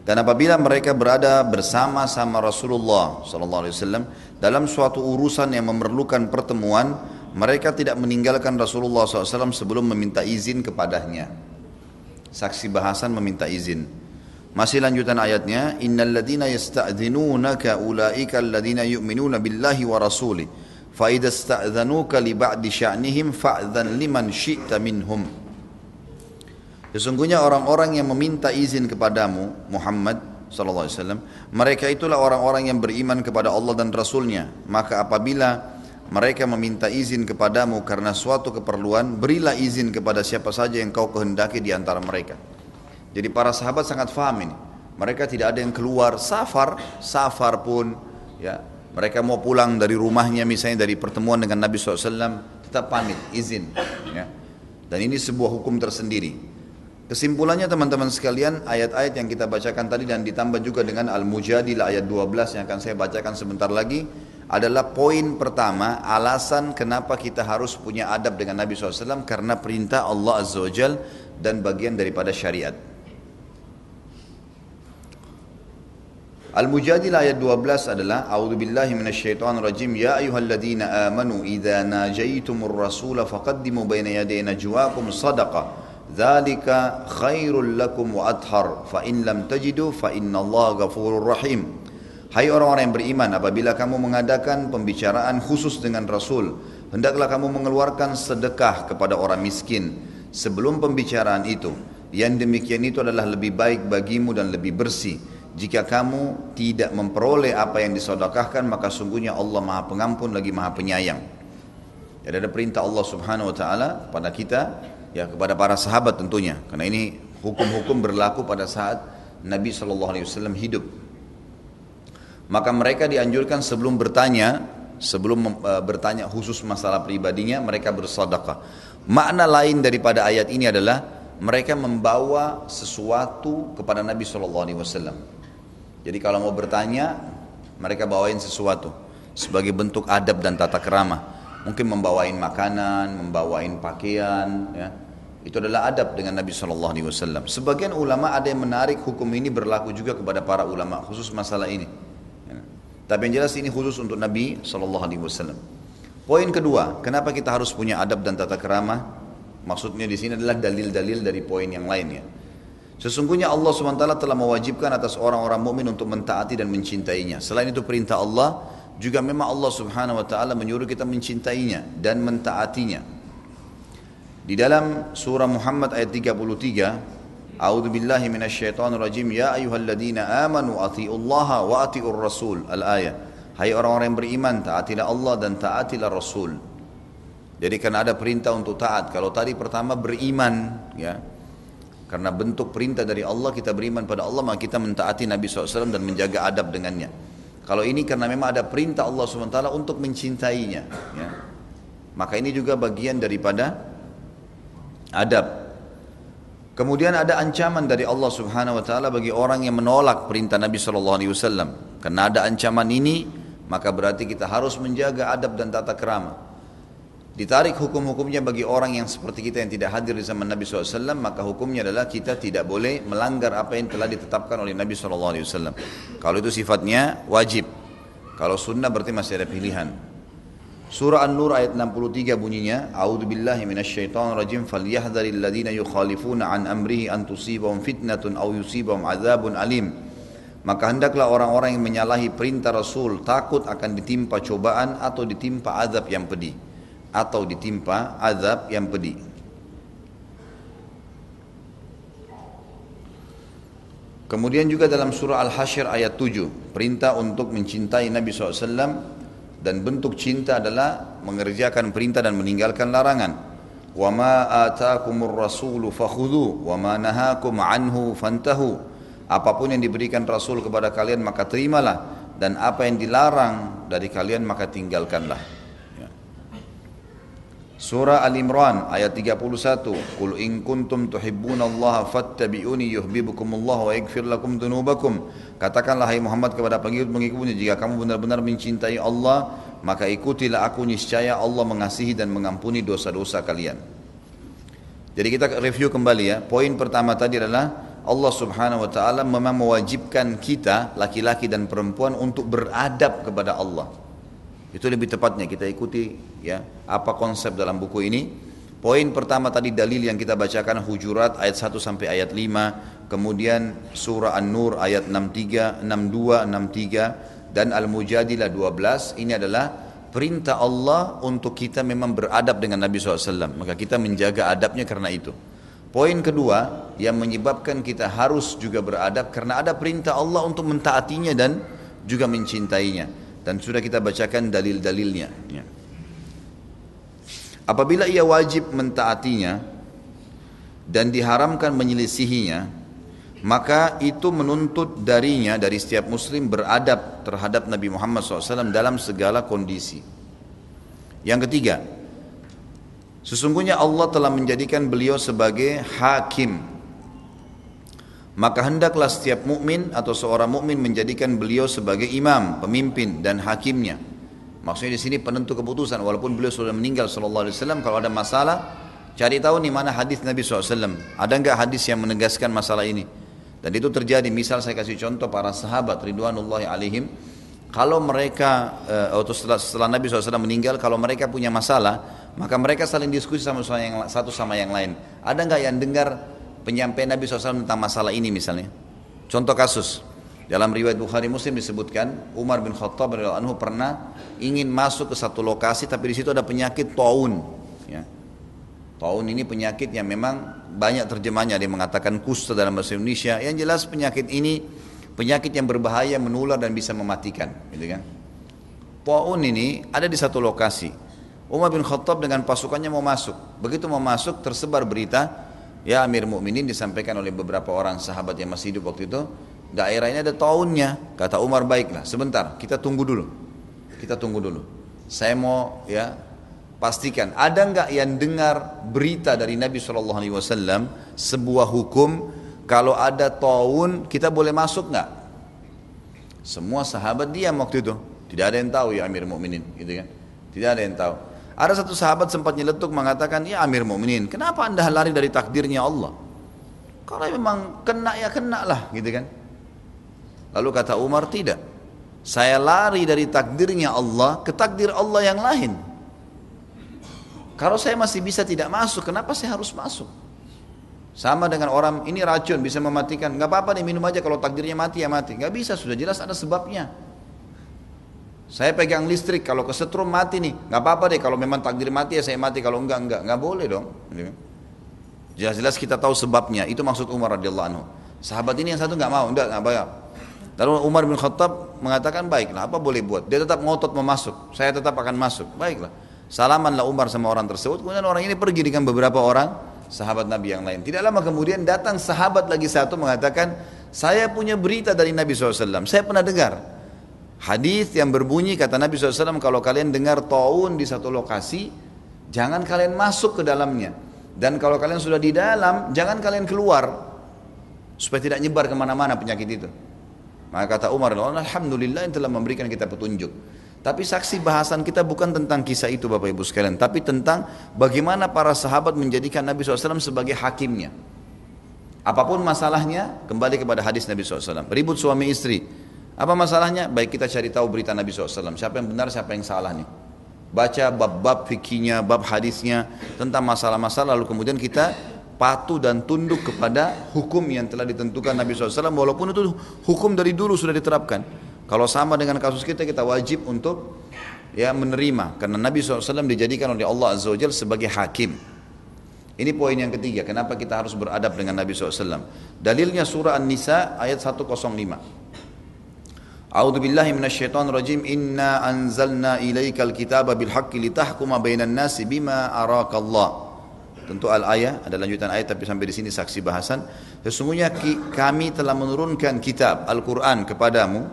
Dan apabila mereka berada bersama-sama Rasulullah SAW dalam suatu urusan yang memerlukan pertemuan, mereka tidak meninggalkan Rasulullah SAW sebelum meminta izin kepadanya. Saksi bahasan meminta izin. Masih lanjutan ayatnya, innal ladzina yasta'dzinunaka ulaika alladzina yu'minuna billahi wa rasuli. Sya'nihim. Sesungguhnya orang-orang yang meminta izin kepadamu Muhammad wasallam, mereka itulah orang-orang yang beriman kepada Allah dan Rasulnya. Maka apabila mereka meminta izin kepadamu karena suatu keperluan, berilah izin kepada siapa saja yang kau kehendaki di antara mereka. Jadi para sahabat sangat faham ini. Mereka tidak ada yang keluar safar, safar pun ya mereka mau pulang dari rumahnya misalnya dari pertemuan dengan Nabi SAW tetap pamit izin ya. dan ini sebuah hukum tersendiri kesimpulannya teman-teman sekalian ayat-ayat yang kita bacakan tadi dan ditambah juga dengan Al-Mujadilah ayat 12 yang akan saya bacakan sebentar lagi adalah poin pertama alasan kenapa kita harus punya adab dengan Nabi SAW karena perintah Allah Azza wa Jal dan bagian daripada syariat Al-Mujadilah ayat 12 adalah A'udzu billahi minasyaitonir rajim ya ayyuhalladzina amanu idza najaitumur rasula faqaddimu baina yaday najwaakum sadaqah dzalika khairul lakum wa athhar fa in lam tajidu fa innallaha ghafurur rahim. Hai orang-orang yang beriman apabila kamu mengadakan pembicaraan khusus dengan Rasul hendaklah kamu mengeluarkan sedekah kepada orang miskin sebelum pembicaraan itu. Yang demikian itu adalah lebih baik bagimu dan lebih bersih jika kamu tidak memperoleh apa yang disodakahkan maka sungguhnya Allah maha pengampun lagi maha penyayang. Jadi ada perintah Allah subhanahu wa ta'ala pada kita ya kepada para sahabat tentunya. Karena ini hukum-hukum berlaku pada saat Nabi SAW hidup. Maka mereka dianjurkan sebelum bertanya sebelum uh, bertanya khusus masalah pribadinya mereka bersedekah. Makna lain daripada ayat ini adalah mereka membawa sesuatu kepada Nabi SAW jadi kalau mau bertanya, mereka bawain sesuatu sebagai bentuk adab dan tata kerama. Mungkin membawain makanan, membawain pakaian, ya. Itu adalah adab dengan Nabi Shallallahu Alaihi Wasallam. Sebagian ulama ada yang menarik hukum ini berlaku juga kepada para ulama khusus masalah ini. Ya. Tapi yang jelas ini khusus untuk Nabi Shallallahu Alaihi Wasallam. Poin kedua, kenapa kita harus punya adab dan tata kerama? Maksudnya di sini adalah dalil-dalil dari poin yang lainnya. Sesungguhnya Allah SWT telah mewajibkan atas orang-orang mukmin untuk mentaati dan mencintainya. Selain itu perintah Allah, juga memang Allah Subhanahu wa taala menyuruh kita mencintainya dan mentaatinya. Di dalam surah Muhammad ayat 33, A'udzu billahi rajim, ya ayyuhalladzina amanu athiullaha wa atiur rasul. Al-ayat. Hai orang-orang yang beriman, taatilah Allah dan taatilah Rasul. Jadi karena ada perintah untuk taat. Kalau tadi pertama beriman, ya, karena bentuk perintah dari Allah kita beriman pada Allah maka kita mentaati Nabi SAW dan menjaga adab dengannya. Kalau ini karena memang ada perintah Allah SWT untuk mencintainya. Ya. Maka ini juga bagian daripada adab. Kemudian ada ancaman dari Allah Subhanahu wa taala bagi orang yang menolak perintah Nabi sallallahu alaihi wasallam. Karena ada ancaman ini, maka berarti kita harus menjaga adab dan tata kerama. Ditarik hukum-hukumnya bagi orang yang seperti kita yang tidak hadir di zaman Nabi SAW, maka hukumnya adalah kita tidak boleh melanggar apa yang telah ditetapkan oleh Nabi SAW. Kalau itu sifatnya wajib. Kalau sunnah berarti masih ada pilihan. Surah An-Nur ayat 63 bunyinya, A'udzu billahi minasyaitonir rajim falyahdharil ladzina yukhalifuna an amrihi an tusibahum fitnatun aw yusibahum adzabun alim. Maka hendaklah orang-orang yang menyalahi perintah Rasul takut akan ditimpa cobaan atau ditimpa azab yang pedih atau ditimpa azab yang pedih. Kemudian juga dalam surah Al-Hasyr ayat 7, perintah untuk mencintai Nabi SAW dan bentuk cinta adalah mengerjakan perintah dan meninggalkan larangan. وَمَا آتَاكُمُ الرَّسُولُ فَخُذُوا وَمَا نَهَاكُمْ عَنْهُ فَانْتَهُوا Apapun yang diberikan Rasul kepada kalian maka terimalah dan apa yang dilarang dari kalian maka tinggalkanlah. Surah Al-Imran ayat 31 Qul in kuntum tuhibbunallaha fattabi'uni yuhibbukumullah wa yaghfir lakum dhunubakum. Katakanlah hai Muhammad kepada pengikut-pengikutnya jika kamu benar-benar mencintai Allah maka ikutilah aku niscaya Allah mengasihi dan mengampuni dosa-dosa kalian. Jadi kita review kembali ya. Poin pertama tadi adalah Allah subhanahu wa ta'ala memang mewajibkan kita laki-laki dan perempuan untuk beradab kepada Allah itu lebih tepatnya kita ikuti ya apa konsep dalam buku ini. Poin pertama tadi dalil yang kita bacakan Hujurat ayat 1 sampai ayat 5, kemudian surah An-Nur ayat 63, 62, 63 dan Al-Mujadilah 12 ini adalah perintah Allah untuk kita memang beradab dengan Nabi SAW. Maka kita menjaga adabnya karena itu. Poin kedua yang menyebabkan kita harus juga beradab karena ada perintah Allah untuk mentaatinya dan juga mencintainya dan sudah kita bacakan dalil-dalilnya ya. apabila ia wajib mentaatinya dan diharamkan menyelisihinya maka itu menuntut darinya dari setiap muslim beradab terhadap Nabi Muhammad SAW dalam segala kondisi yang ketiga sesungguhnya Allah telah menjadikan beliau sebagai hakim maka hendaklah setiap mukmin atau seorang mukmin menjadikan beliau sebagai imam, pemimpin dan hakimnya. Maksudnya di sini penentu keputusan walaupun beliau sudah meninggal sallallahu alaihi wasallam kalau ada masalah cari tahu nih mana hadis Nabi SAW ada enggak hadis yang menegaskan masalah ini? Dan itu terjadi. Misal saya kasih contoh para sahabat ridwanullahi alaihim. Kalau mereka eh, atau setelah, setelah Nabi SAW meninggal kalau mereka punya masalah maka mereka saling diskusi sama yang satu sama yang lain. Ada enggak yang dengar penyampaian Nabi SAW tentang masalah ini misalnya. Contoh kasus, dalam riwayat Bukhari Muslim disebutkan Umar bin Khattab anhu pernah ingin masuk ke satu lokasi tapi di situ ada penyakit taun. Ya. Taun ini penyakit yang memang banyak terjemahnya dia mengatakan kusta dalam bahasa Indonesia. Yang jelas penyakit ini penyakit yang berbahaya menular dan bisa mematikan, gitu kan. Taun ini ada di satu lokasi. Umar bin Khattab dengan pasukannya mau masuk. Begitu mau masuk tersebar berita Ya Amir Mukminin disampaikan oleh beberapa orang sahabat yang masih hidup waktu itu, daerah ini ada tahunnya. Kata Umar baiklah, sebentar, kita tunggu dulu. Kita tunggu dulu. Saya mau ya pastikan ada nggak yang dengar berita dari Nabi Wasallam sebuah hukum kalau ada tahun kita boleh masuk nggak? Semua sahabat diam waktu itu. Tidak ada yang tahu ya Amir Mukminin, gitu kan? Tidak ada yang tahu. Ada satu sahabat sempat nyeletuk mengatakan, ya Amir Mu'minin, kenapa anda lari dari takdirnya Allah? Kalau memang kena ya kena lah, gitu kan? Lalu kata Umar, tidak. Saya lari dari takdirnya Allah ke takdir Allah yang lain. Kalau saya masih bisa tidak masuk, kenapa saya harus masuk? Sama dengan orang ini racun bisa mematikan. Nggak apa-apa nih minum aja kalau takdirnya mati ya mati. Nggak bisa sudah jelas ada sebabnya. Saya pegang listrik kalau kesetrum mati nih. Nggak apa-apa deh kalau memang takdir mati ya saya mati kalau enggak enggak nggak boleh dong. Jelas-jelas kita tahu sebabnya. Itu maksud Umar radhiyallahu anhu. Sahabat ini yang satu nggak mau, enggak nggak bayar. Lalu Umar bin Khattab mengatakan baiklah apa boleh buat. Dia tetap ngotot mau masuk. Saya tetap akan masuk. Baiklah. Salamanlah Umar sama orang tersebut. Kemudian orang ini pergi dengan beberapa orang sahabat Nabi yang lain. Tidak lama kemudian datang sahabat lagi satu mengatakan, saya punya berita dari Nabi SAW. Saya pernah dengar hadis yang berbunyi kata Nabi SAW kalau kalian dengar taun di satu lokasi, jangan kalian masuk ke dalamnya. Dan kalau kalian sudah di dalam, jangan kalian keluar supaya tidak nyebar ke mana-mana penyakit itu. Maka kata Umar, Alhamdulillah yang telah memberikan kita petunjuk. Tapi saksi bahasan kita bukan tentang kisah itu Bapak Ibu sekalian, tapi tentang bagaimana para sahabat menjadikan Nabi SAW sebagai hakimnya. Apa pun masalahnya, kembali kepada hadis Nabi SAW. Ribut suami istri. Apa masalahnya? Baik kita cari tahu berita Nabi SAW. Siapa yang benar, siapa yang salah nih. Baca bab-bab fikihnya, bab hadisnya, tentang masalah-masalah, lalu kemudian kita patuh dan tunduk kepada hukum yang telah ditentukan Nabi SAW, walaupun itu hukum dari dulu sudah diterapkan. Kalau sama dengan kasus kita, kita wajib untuk ya menerima. Karena Nabi SAW dijadikan oleh Allah Azza wa sebagai hakim. Ini poin yang ketiga, kenapa kita harus beradab dengan Nabi SAW. Dalilnya surah An-Nisa ayat 105. A'udzu billahi minasyaitonir rajim. Inna anzalna ilaikal kitaba bil haqqi litahkuma bainan nasi bima arakallah. Tentu al-ayah ada lanjutan ayat tapi sampai di sini saksi bahasan. Sesungguhnya kami telah menurunkan kitab Al-Qur'an kepadamu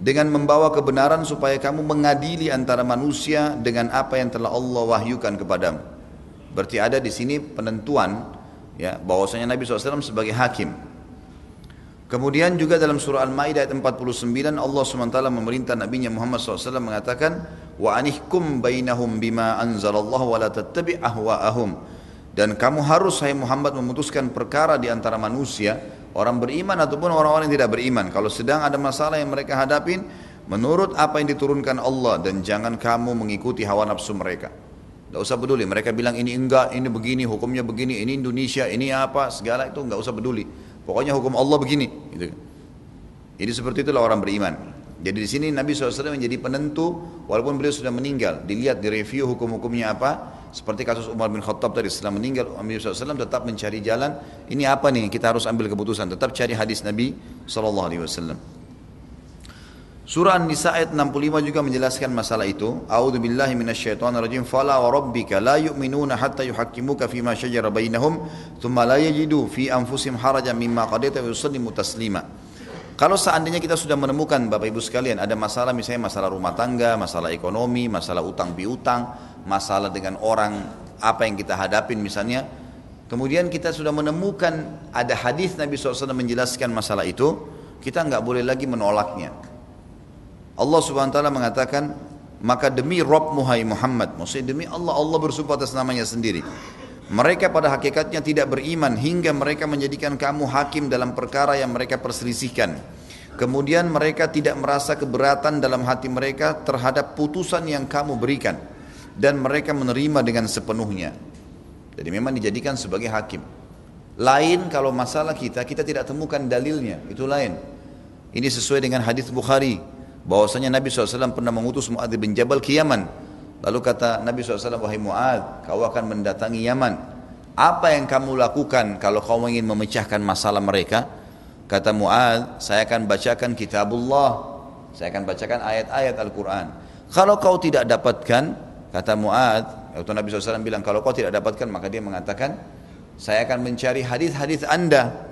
dengan membawa kebenaran supaya kamu mengadili antara manusia dengan apa yang telah Allah wahyukan kepadamu. Berarti ada di sini penentuan ya bahwasanya Nabi SAW sebagai hakim. Kemudian juga dalam surah Al-Maidah ayat 49 Allah SWT memerintah Nabi Muhammad SAW mengatakan wa anihkum bainahum bima anzalallahu wa la tattabi' ahwa'ahum dan kamu harus saya Muhammad memutuskan perkara di antara manusia Orang beriman ataupun orang-orang yang tidak beriman. Kalau sedang ada masalah yang mereka hadapin, menurut apa yang diturunkan Allah dan jangan kamu mengikuti hawa nafsu mereka. Tidak usah peduli. Mereka bilang ini enggak, ini begini, hukumnya begini, ini Indonesia, ini apa, segala itu enggak usah peduli. Pokoknya hukum Allah begini. Gitu. Jadi seperti itulah orang beriman. Jadi di sini Nabi SAW menjadi penentu walaupun beliau sudah meninggal. Dilihat di review hukum-hukumnya apa, seperti kasus Umar bin Khattab tadi setelah meninggal Nabi SAW tetap mencari jalan. Ini apa nih kita harus ambil keputusan. Tetap cari hadis Nabi SAW. Surah An-Nisa ayat 65 juga menjelaskan masalah itu. A'udzu billahi minasyaitonir rajim. Fala wa rabbika la yu'minuna hatta yuhaqqimuka fima shajara bainahum thumma la yajidu fi anfusihim harajan mimma qadaita wa yusallimu taslima. Kalau seandainya kita sudah menemukan Bapak Ibu sekalian ada masalah misalnya masalah rumah tangga, masalah ekonomi, masalah utang piutang, masalah dengan orang apa yang kita hadapin misalnya, kemudian kita sudah menemukan ada hadis Nabi SAW menjelaskan masalah itu, kita nggak boleh lagi menolaknya. Allah Subhanahu Wa Taala mengatakan, maka demi Rob Muhai Muhammad, maksudnya demi Allah, Allah bersumpah atas namanya sendiri. Mereka pada hakikatnya tidak beriman hingga mereka menjadikan kamu hakim dalam perkara yang mereka perselisihkan. Kemudian mereka tidak merasa keberatan dalam hati mereka terhadap putusan yang kamu berikan. Dan mereka menerima dengan sepenuhnya. Jadi memang dijadikan sebagai hakim. Lain kalau masalah kita, kita tidak temukan dalilnya. Itu lain. Ini sesuai dengan hadis Bukhari. Bahwasanya Nabi SAW pernah mengutus Mu'adz bin Jabal ke Yaman Lalu kata Nabi SAW, wahai Mu'ad, kau akan mendatangi Yaman. Apa yang kamu lakukan kalau kau ingin memecahkan masalah mereka? Kata Mu'ad, saya akan bacakan kitabullah. Saya akan bacakan ayat-ayat Al-Quran. Kalau kau tidak dapatkan, kata Mu'ad, waktu Nabi SAW bilang, kalau kau tidak dapatkan, maka dia mengatakan, saya akan mencari hadis-hadis anda.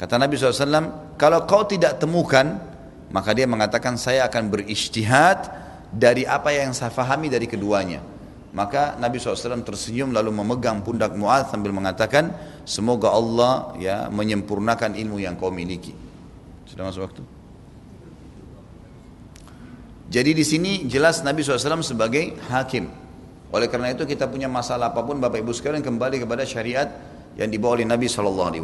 Kata Nabi SAW, kalau kau tidak temukan, maka dia mengatakan, saya akan beristihad dari apa yang saya fahami dari keduanya. Maka Nabi SAW tersenyum lalu memegang pundak Mu'ad sambil mengatakan, semoga Allah ya menyempurnakan ilmu yang kau miliki. Sudah masuk waktu? Jadi di sini jelas Nabi SAW sebagai hakim. Oleh karena itu kita punya masalah apa pun Bapak Ibu sekalian kembali kepada syariat yang dibawa oleh Nabi SAW.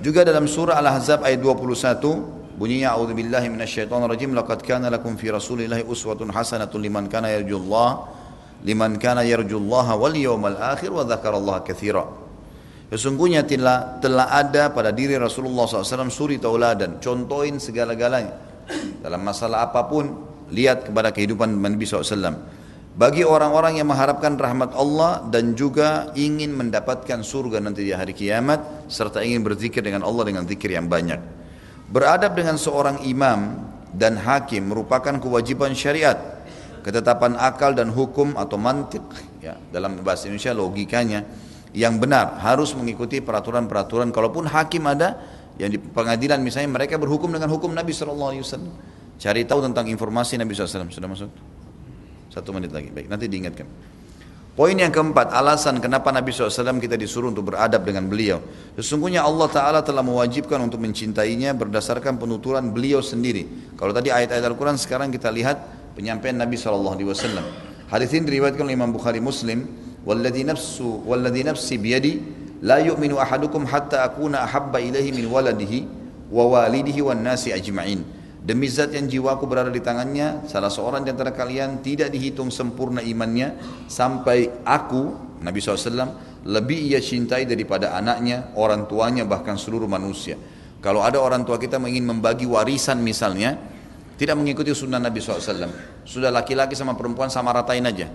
Juga dalam surah Al-Ahzab ayat 21 Bunyinya a'udzu billahi minasyaitonir rajim laqad kana lakum fi rasulillahi uswatun hasanatun liman kana yarjullah liman kana yarjullaha wal yawmal akhir wa dzakarallaha katsira. Sesungguhnya telah, telah ada pada diri Rasulullah SAW suri tauladan, contohin segala-galanya. Dalam masalah apa pun, lihat kepada kehidupan Nabi SAW. Bagi orang-orang yang mengharapkan rahmat Allah dan juga ingin mendapatkan surga nanti di hari kiamat, serta ingin berzikir dengan Allah dengan zikir yang banyak. Beradab dengan seorang imam dan hakim merupakan kewajiban syariat. Ketetapan akal dan hukum atau mantik, ya, dalam bahasa Indonesia logikanya, yang benar harus mengikuti peraturan-peraturan. Kalaupun hakim ada yang di pengadilan misalnya mereka berhukum dengan hukum Nabi SAW cari tahu tentang informasi Nabi SAW sudah masuk? Satu menit lagi. Baik nanti diingatkan Poin yang keempat, alasan kenapa Nabi SAW kita disuruh untuk beradab dengan beliau. Sesungguhnya Allah Ta'ala telah mewajibkan untuk mencintainya berdasarkan penuturan beliau sendiri. Kalau tadi ayat-ayat Al-Quran, sekarang kita lihat penyampaian Nabi SAW. Hadis ini diriwayatkan oleh Imam Bukhari Muslim. Walladhi nafsu, walladhi nafsi biyadi, la yu'minu ahadukum hatta akuna ahabba ilahi min waladihi, wa walidihi wa nasi ajma'in. Demi zat yang jiwaku berada di tangannya, salah seorang di antara kalian tidak dihitung sempurna imannya sampai aku, Nabi SAW, lebih ia cintai daripada anaknya, orang tuanya, bahkan seluruh manusia. Kalau ada orang tua kita ingin membagi warisan misalnya, tidak mengikuti sunnah Nabi SAW. Sudah laki-laki sama perempuan sama ratain aja.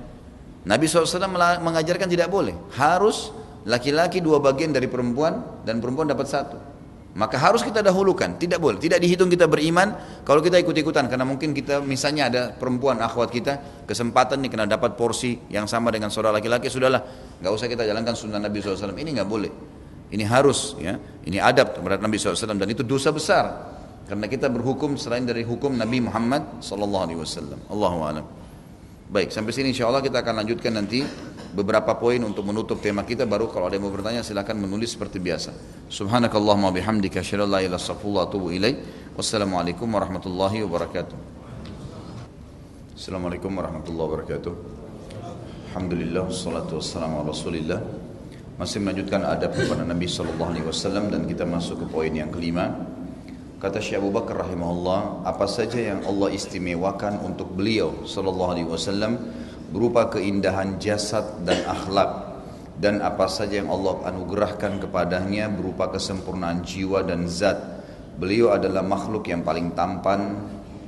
Nabi SAW mengajarkan tidak boleh. Harus laki-laki dua bagian dari perempuan dan perempuan dapat satu. Maka harus kita dahulukan, tidak boleh, tidak dihitung kita beriman. Kalau kita ikut-ikutan karena mungkin kita misalnya ada perempuan akhwat kita kesempatan nih kena dapat porsi yang sama dengan saudara laki-laki sudahlah. Nggak usah kita jalankan sunnah Nabi SAW ini nggak boleh, ini harus ya, ini adab terhadap Nabi SAW dan itu dosa besar. Karena kita berhukum selain dari hukum Nabi Muhammad SAW. Allahu a'lam. Baik, sampai sini insya Allah kita akan lanjutkan nanti beberapa poin untuk menutup tema kita baru kalau ada yang mau bertanya silahkan menulis seperti biasa. Subhanakallahumma bihamdika asyhadu an la ilaha illa atubu ilaik. Wassalamualaikum warahmatullahi wabarakatuh. Assalamualaikum warahmatullahi wabarakatuh. Alhamdulillah wassalatu wassalamu ala Rasulillah. Masih melanjutkan adab kepada Nabi sallallahu alaihi wasallam dan kita masuk ke poin yang kelima Kata Syekh Abu Bakar rahimahullah, apa saja yang Allah istimewakan untuk beliau sallallahu alaihi wasallam berupa keindahan jasad dan akhlak dan apa saja yang Allah anugerahkan kepadanya berupa kesempurnaan jiwa dan zat. Beliau adalah makhluk yang paling tampan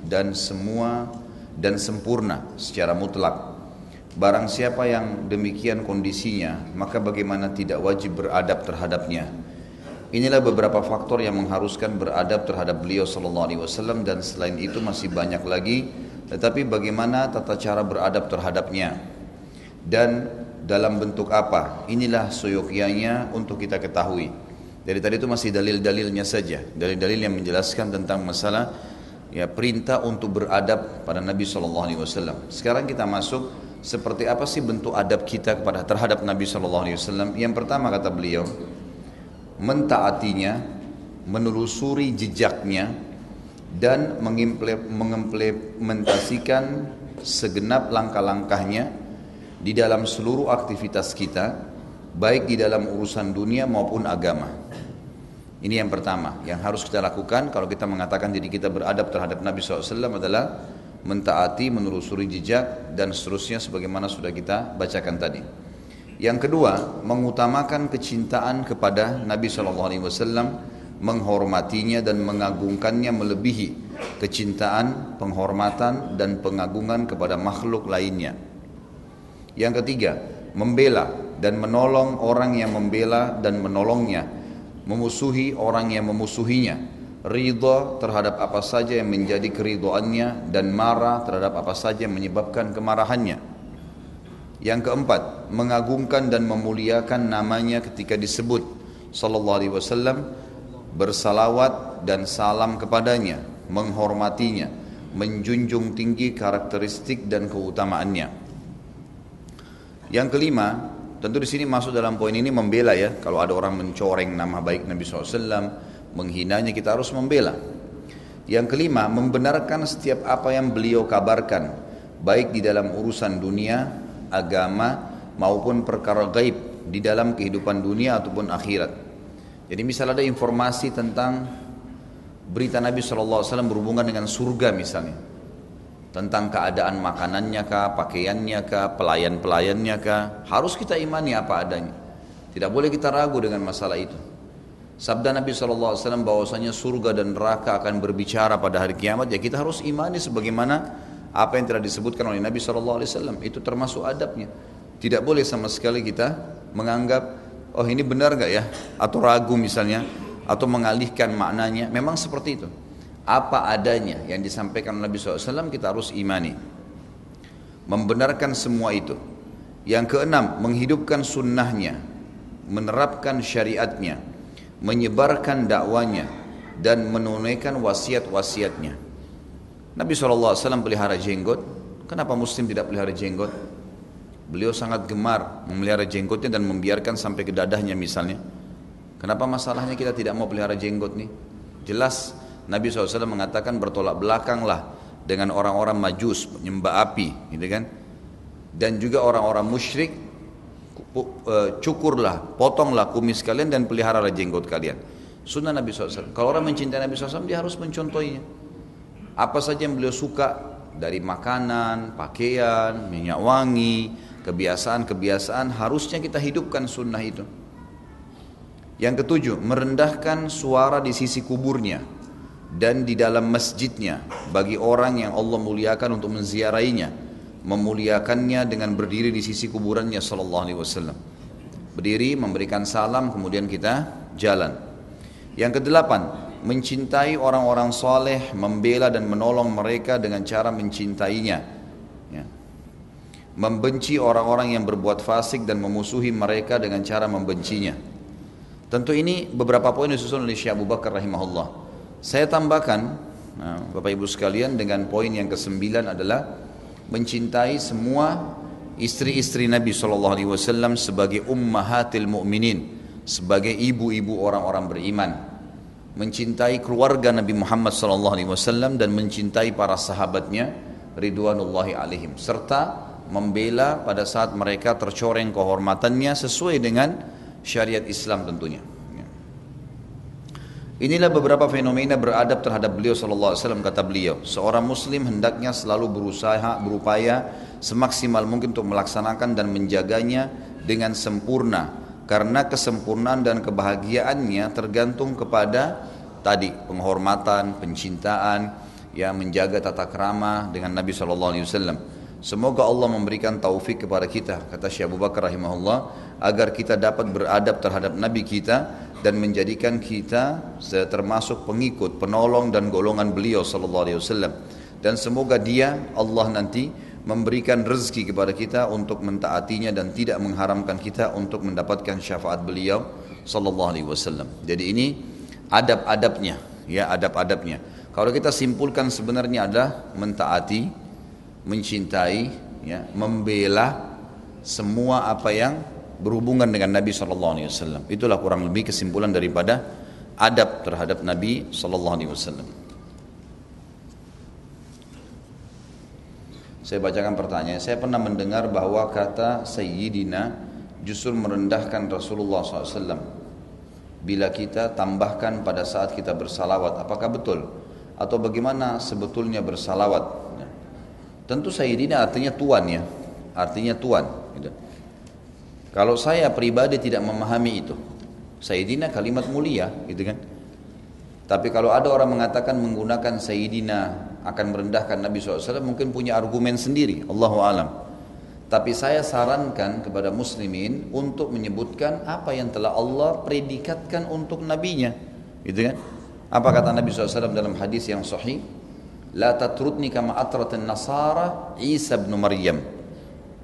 dan semua dan sempurna secara mutlak. Barang siapa yang demikian kondisinya, maka bagaimana tidak wajib beradab terhadapnya Inilah beberapa faktor yang mengharuskan beradab terhadap beliau sallallahu alaihi wasallam dan selain itu masih banyak lagi tetapi bagaimana tata cara beradab terhadapnya? Dan dalam bentuk apa? Inilah soyokianya untuk kita ketahui. Dari tadi itu masih dalil-dalilnya saja. Dalil-dalil yang menjelaskan tentang masalah ya perintah untuk beradab pada Nabi sallallahu alaihi wasallam. Sekarang kita masuk seperti apa sih bentuk adab kita kepada terhadap Nabi sallallahu alaihi wasallam? Yang pertama kata beliau mentaatinya, menelusuri jejaknya, dan mengimplementasikan segenap langkah-langkahnya di dalam seluruh aktivitas kita, baik di dalam urusan dunia maupun agama. Ini yang pertama, yang harus kita lakukan kalau kita mengatakan diri kita beradab terhadap Nabi SAW adalah mentaati, menelusuri jejak, dan seterusnya sebagaimana sudah kita bacakan tadi. Yang kedua, mengutamakan kecintaan kepada Nabi Wasallam, menghormatinya dan mengagungkannya melebihi kecintaan, penghormatan dan pengagungan kepada makhluk lainnya. Yang ketiga, membela dan menolong orang yang membela dan menolongnya, memusuhi orang yang memusuhinya, ridha terhadap apa saja yang menjadi keridoannya dan marah terhadap apa saja yang menyebabkan kemarahannya. Yang keempat, mengagungkan dan memuliakan namanya ketika disebut. Sallallahu alaihi wasallam, bersalawat dan salam kepadanya, menghormatinya, menjunjung tinggi karakteristik dan keutamaannya. Yang kelima, tentu di sini masuk dalam poin ini membela ya. Kalau ada orang mencoreng nama baik Nabi SAW, menghinanya kita harus membela. Yang kelima, membenarkan setiap apa yang beliau kabarkan, baik di dalam urusan dunia agama maupun perkara gaib di dalam kehidupan dunia ataupun akhirat. Jadi misal ada informasi tentang berita Nabi SAW berhubungan dengan surga misalnya. Tentang keadaan makanannya kah, pakaiannya kah, pelayan-pelayannya kah. Harus kita imani apa adanya. Tidak boleh kita ragu dengan masalah itu. Sabda Nabi SAW bahwasanya surga dan neraka akan berbicara pada hari kiamat, ya kita harus imani sebagaimana apa yang telah disebutkan oleh Nabi SAW. Itu termasuk adabnya. Tidak boleh sama sekali kita menganggap, oh ini benar gak ya? Atau ragu misalnya, atau mengalihkan maknanya. Memang seperti itu. Apa adanya yang disampaikan Nabi SAW kita harus imani. Membenarkan semua itu. Yang keenam, menghidupkan sunnahnya, menerapkan syariatnya, menyebarkan dakwanya dan menunaikan wasiat-wasiatnya. Nabi SAW pelihara jenggot. Kenapa muslim tidak pelihara jenggot? Beliau sangat gemar memelihara jenggotnya dan membiarkan sampai ke dadahnya misalnya. Kenapa masalahnya kita tidak mau pelihara jenggot nih? Jelas Nabi SAW mengatakan bertolak belakanglah dengan orang-orang majus, penyembah api, gitu kan? Dan juga orang-orang musyrik E, cukurlah, potonglah kumis kalian dan peliharalah jenggot kalian. Sunnah Nabi SAW. Kalau orang mencintai Nabi SAW, dia harus mencontohnya. Apa saja yang beliau suka dari makanan, pakaian, minyak wangi, kebiasaan-kebiasaan, harusnya kita hidupkan sunnah itu. Yang ketujuh, merendahkan suara di sisi kuburnya dan di dalam masjidnya bagi orang yang Allah muliakan untuk menziarainya memuliakannya dengan berdiri di sisi kuburannya sallallahu alaihi wasallam. Berdiri memberikan salam kemudian kita jalan. Yang kedelapan, mencintai orang-orang soleh, membela dan menolong mereka dengan cara mencintainya. Membenci orang-orang yang berbuat fasik dan memusuhi mereka dengan cara membencinya. Tentu ini beberapa poin disusun oleh Syekh Abu Bakar rahimahullah. Saya tambahkan, nah, Bapak Ibu sekalian dengan poin yang kesembilan adalah mencintai semua istri-istri Nabi SAW sebagai ummahatil mu'minin, sebagai ibu-ibu orang-orang beriman. Mencintai keluarga Nabi Muhammad SAW dan mencintai para sahabatnya ridwanullahi alaihim. Serta membela pada saat mereka tercoreng kehormatannya sesuai dengan syariat Islam tentunya. Inilah beberapa fenomena beradab terhadap beliau sallallahu alaihi wasallam kata beliau. Seorang muslim hendaknya selalu berusaha berupaya semaksimal mungkin untuk melaksanakan dan menjaganya dengan sempurna karena kesempurnaan dan kebahagiaannya tergantung kepada tadi penghormatan, pencintaan, ya menjaga tata krama dengan Nabi sallallahu alaihi wasallam. Semoga Allah memberikan taufik kepada kita kata Syekh Abu Bakar rahimahullah agar kita dapat beradab terhadap Nabi kita dan menjadikan kita termasuk pengikut, penolong dan golongan beliau sallallahu alaihi wasallam. Dan semoga dia Allah nanti memberikan rezeki kepada kita untuk mentaatinya dan tidak mengharamkan kita untuk mendapatkan syafaat beliau sallallahu alaihi wasallam. Jadi ini adab-adabnya, ya adab-adabnya. Kalau kita simpulkan sebenarnya adalah mentaati, mencintai, ya, membela semua apa yang berhubungan dengan Nabi Shallallahu Alaihi Wasallam. Itulah kurang lebih kesimpulan daripada adab terhadap Nabi Shallallahu Alaihi Wasallam. Saya bacakan pertanyaan. Saya pernah mendengar bahwa kata Sayyidina justru merendahkan Rasulullah SAW. Bila kita tambahkan pada saat kita bersalawat, apakah betul? Atau bagaimana sebetulnya bersalawat? Tentu Sayyidina artinya tuan ya, artinya tuan. Gitu. Kalau saya pribadi tidak memahami itu, Sayyidina kalimat mulia, gitu kan? Tapi kalau ada orang mengatakan menggunakan Sayyidina akan merendahkan Nabi SAW, mungkin punya argumen sendiri, Allahu alam. Tapi saya sarankan kepada muslimin untuk menyebutkan apa yang telah Allah predikatkan untuk nabinya. Gitu kan? Apa kata Nabi SAW dalam hadis yang sahih? La tatrutni kama atratin nasara Isa bin Maryam.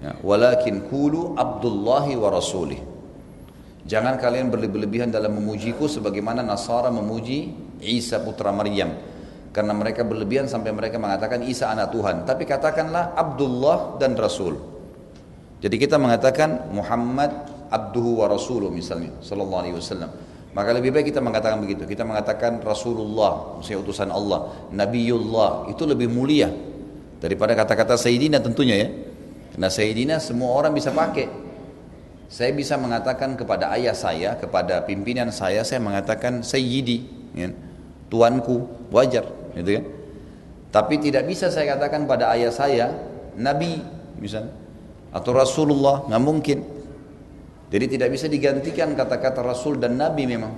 Ya, walakin kulu Abdullahi wa Rasulih. Jangan kalian berlebih-lebihan dalam memujiku sebagaimana Nasara memuji Isa putra Maryam. Karena mereka berlebihan sampai mereka mengatakan Isa anak Tuhan. Tapi katakanlah Abdullah dan Rasul. Jadi kita mengatakan Muhammad abduhu wa rasuluh misalnya sallallahu alaihi wasallam. Maka lebih baik kita mengatakan begitu. Kita mengatakan Rasulullah, maksudnya utusan Allah, Nabiullah, itu lebih mulia daripada kata-kata Sayyidina tentunya ya. Karena Sayyidina semua orang bisa pakai. Saya bisa mengatakan kepada ayah saya, kepada pimpinan saya, saya mengatakan Sayyidi, ya, tuanku, wajar, gitu kan. Tapi tidak bisa saya katakan pada ayah saya Nabi, misalnya, atau Rasulullah, nggak mungkin. Jadi tidak bisa digantikan kata-kata Rasul dan Nabi memang.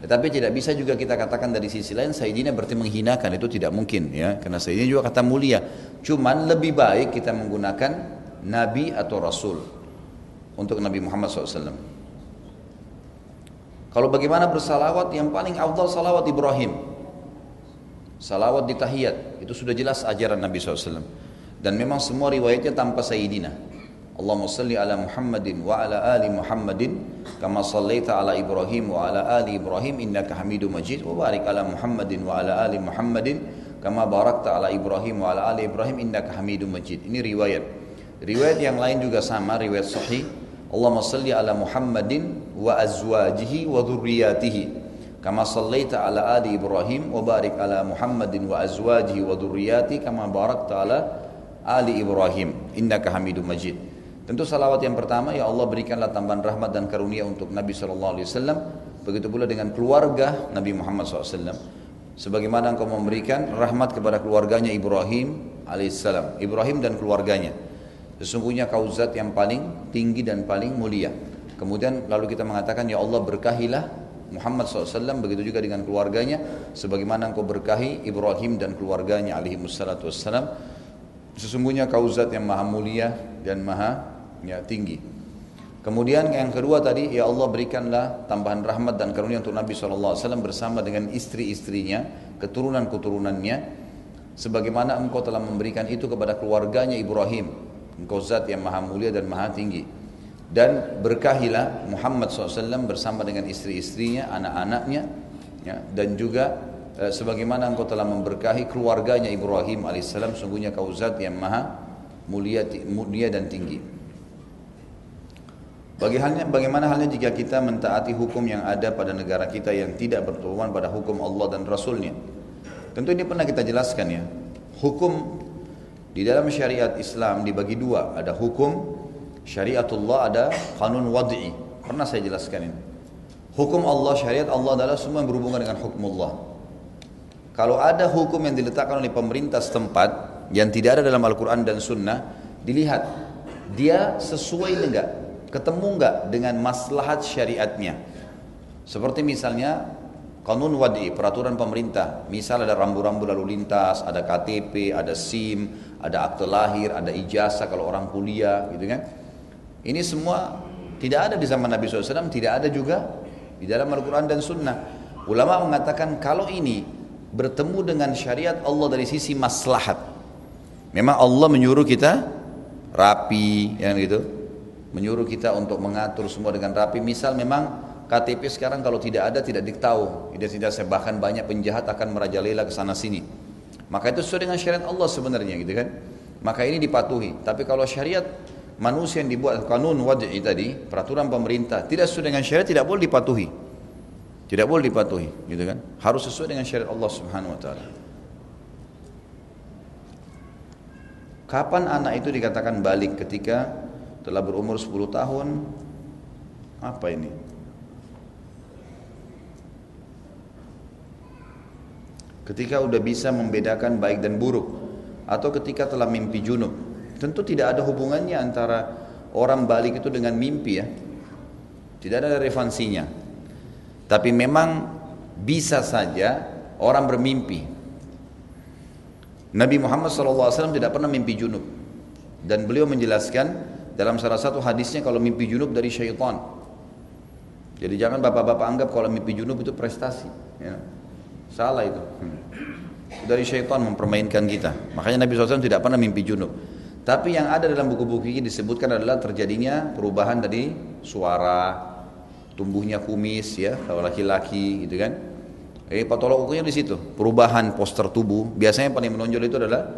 Tetapi tidak bisa juga kita katakan dari sisi lain Sayyidina berarti menghinakan itu tidak mungkin ya karena Sayyidina juga kata mulia. Cuman lebih baik kita menggunakan Nabi atau Rasul untuk Nabi Muhammad SAW. Kalau bagaimana bersalawat yang paling afdal salawat Ibrahim. Salawat di tahiyat itu sudah jelas ajaran Nabi SAW. Dan memang semua riwayatnya tanpa Sayyidina. Allahumma salli ala Muhammadin wa ala ali Muhammadin kama sallaita ala Ibrahim wa ala ali Ibrahim innaka Hamidum Majid wa barik ala Muhammadin wa ala ali Muhammadin kama barakta ala Ibrahim wa ala ali Ibrahim innaka Hamidum Majid. Ini riwayat. Riwayat yang lain juga sama, riwayat sahih. Allahumma salli ala Muhammadin wa azwajihi wa dhurriyyatihi kama sallaita ala ali Ibrahim wa barik ala Muhammadin wa azwajihi wa dhurriyyati kama barakta ala ali Ibrahim innaka Hamidum Majid. Tentu salawat yang pertama ya Allah berikanlah tambahan rahmat dan karunia untuk Nabi Shallallahu Alaihi Wasallam. Begitu pula dengan keluarga Nabi Muhammad SAW. Sebagaimana engkau memberikan rahmat kepada keluarganya Ibrahim alaihissalam. Ibrahim dan keluarganya. Sesungguhnya kau zat yang paling tinggi dan paling mulia. Kemudian lalu kita mengatakan ya Allah berkahilah Muhammad SAW begitu juga dengan keluarganya sebagaimana engkau berkahi Ibrahim dan keluarganya alaihi wassalam sesungguhnya kau zat yang maha mulia dan maha ya tinggi. Kemudian yang kedua tadi, ya Allah berikanlah tambahan rahmat dan karunia untuk Nabi SAW bersama dengan istri-istrinya, keturunan-keturunannya, sebagaimana engkau telah memberikan itu kepada keluarganya Ibrahim, engkau zat yang maha mulia dan maha tinggi. Dan berkahilah Muhammad SAW bersama dengan istri-istrinya, anak-anaknya, ya, dan juga eh, sebagaimana engkau telah memberkahi keluarganya Ibrahim alaihissalam, sungguhnya kau zat yang maha mulia, mulia dan tinggi. Bagaimana, bagaimana halnya jika kita mentaati hukum yang ada pada negara kita yang tidak bertujuan pada hukum Allah dan Rasulnya? Tentu ini pernah kita jelaskan ya. Hukum di dalam syariat Islam dibagi dua. Ada hukum syariatullah, ada kanun wad'i. Pernah saya jelaskan ini. Hukum Allah, syariat Allah adalah semua yang berhubungan dengan hukum Allah. Kalau ada hukum yang diletakkan oleh pemerintah setempat yang tidak ada dalam Al-Quran dan Sunnah, dilihat dia sesuai enggak ketemu nggak dengan maslahat syariatnya? Seperti misalnya kanun wadi peraturan pemerintah. Misal ada rambu-rambu lalu lintas ada KTP ada SIM ada akte lahir ada ijazah kalau orang kuliah gitu kan? Ini semua tidak ada di zaman Nabi SAW tidak ada juga di dalam Al-Quran dan Sunnah. Ulama mengatakan kalau ini bertemu dengan syariat Allah dari sisi maslahat. Memang Allah menyuruh kita rapi yang gitu menyuruh kita untuk mengatur semua dengan rapi. Misal memang KTP sekarang kalau tidak ada tidak diketahui, tidak tidak bahkan banyak penjahat akan merajalela ke sana sini. Maka itu sesuai dengan syariat Allah sebenarnya gitu kan. Maka ini dipatuhi. Tapi kalau syariat manusia yang dibuat kanun wajib tadi, peraturan pemerintah tidak sesuai dengan syariat tidak boleh dipatuhi. Tidak boleh dipatuhi, gitu kan? Harus sesuai dengan syariat Allah Subhanahu wa taala. Kapan anak itu dikatakan balik ketika telah berumur 10 tahun. Apa ini? Ketika udah bisa membedakan baik dan buruk atau ketika telah mimpi junub tentu tidak ada hubungannya antara orang balik itu dengan mimpi ya. Tidak ada relevansinya. Tapi memang bisa saja orang bermimpi. Nabi Muhammad SAW tidak pernah mimpi junub. Dan beliau menjelaskan dalam salah satu hadisnya kalau mimpi junub dari syaitan. Jadi jangan bapak-bapak anggap kalau mimpi junub itu prestasi. Ya. Salah itu. Hmm. Dari syaitan mempermainkan kita. Makanya Nabi SAW tidak pernah mimpi junub. Tapi yang ada dalam buku-buku ini disebutkan adalah terjadinya perubahan dari suara, tumbuhnya kumis ya kalau laki-laki gitu kan. Eh patolog ukunya di situ. Perubahan poster tubuh. Biasanya paling menonjol itu adalah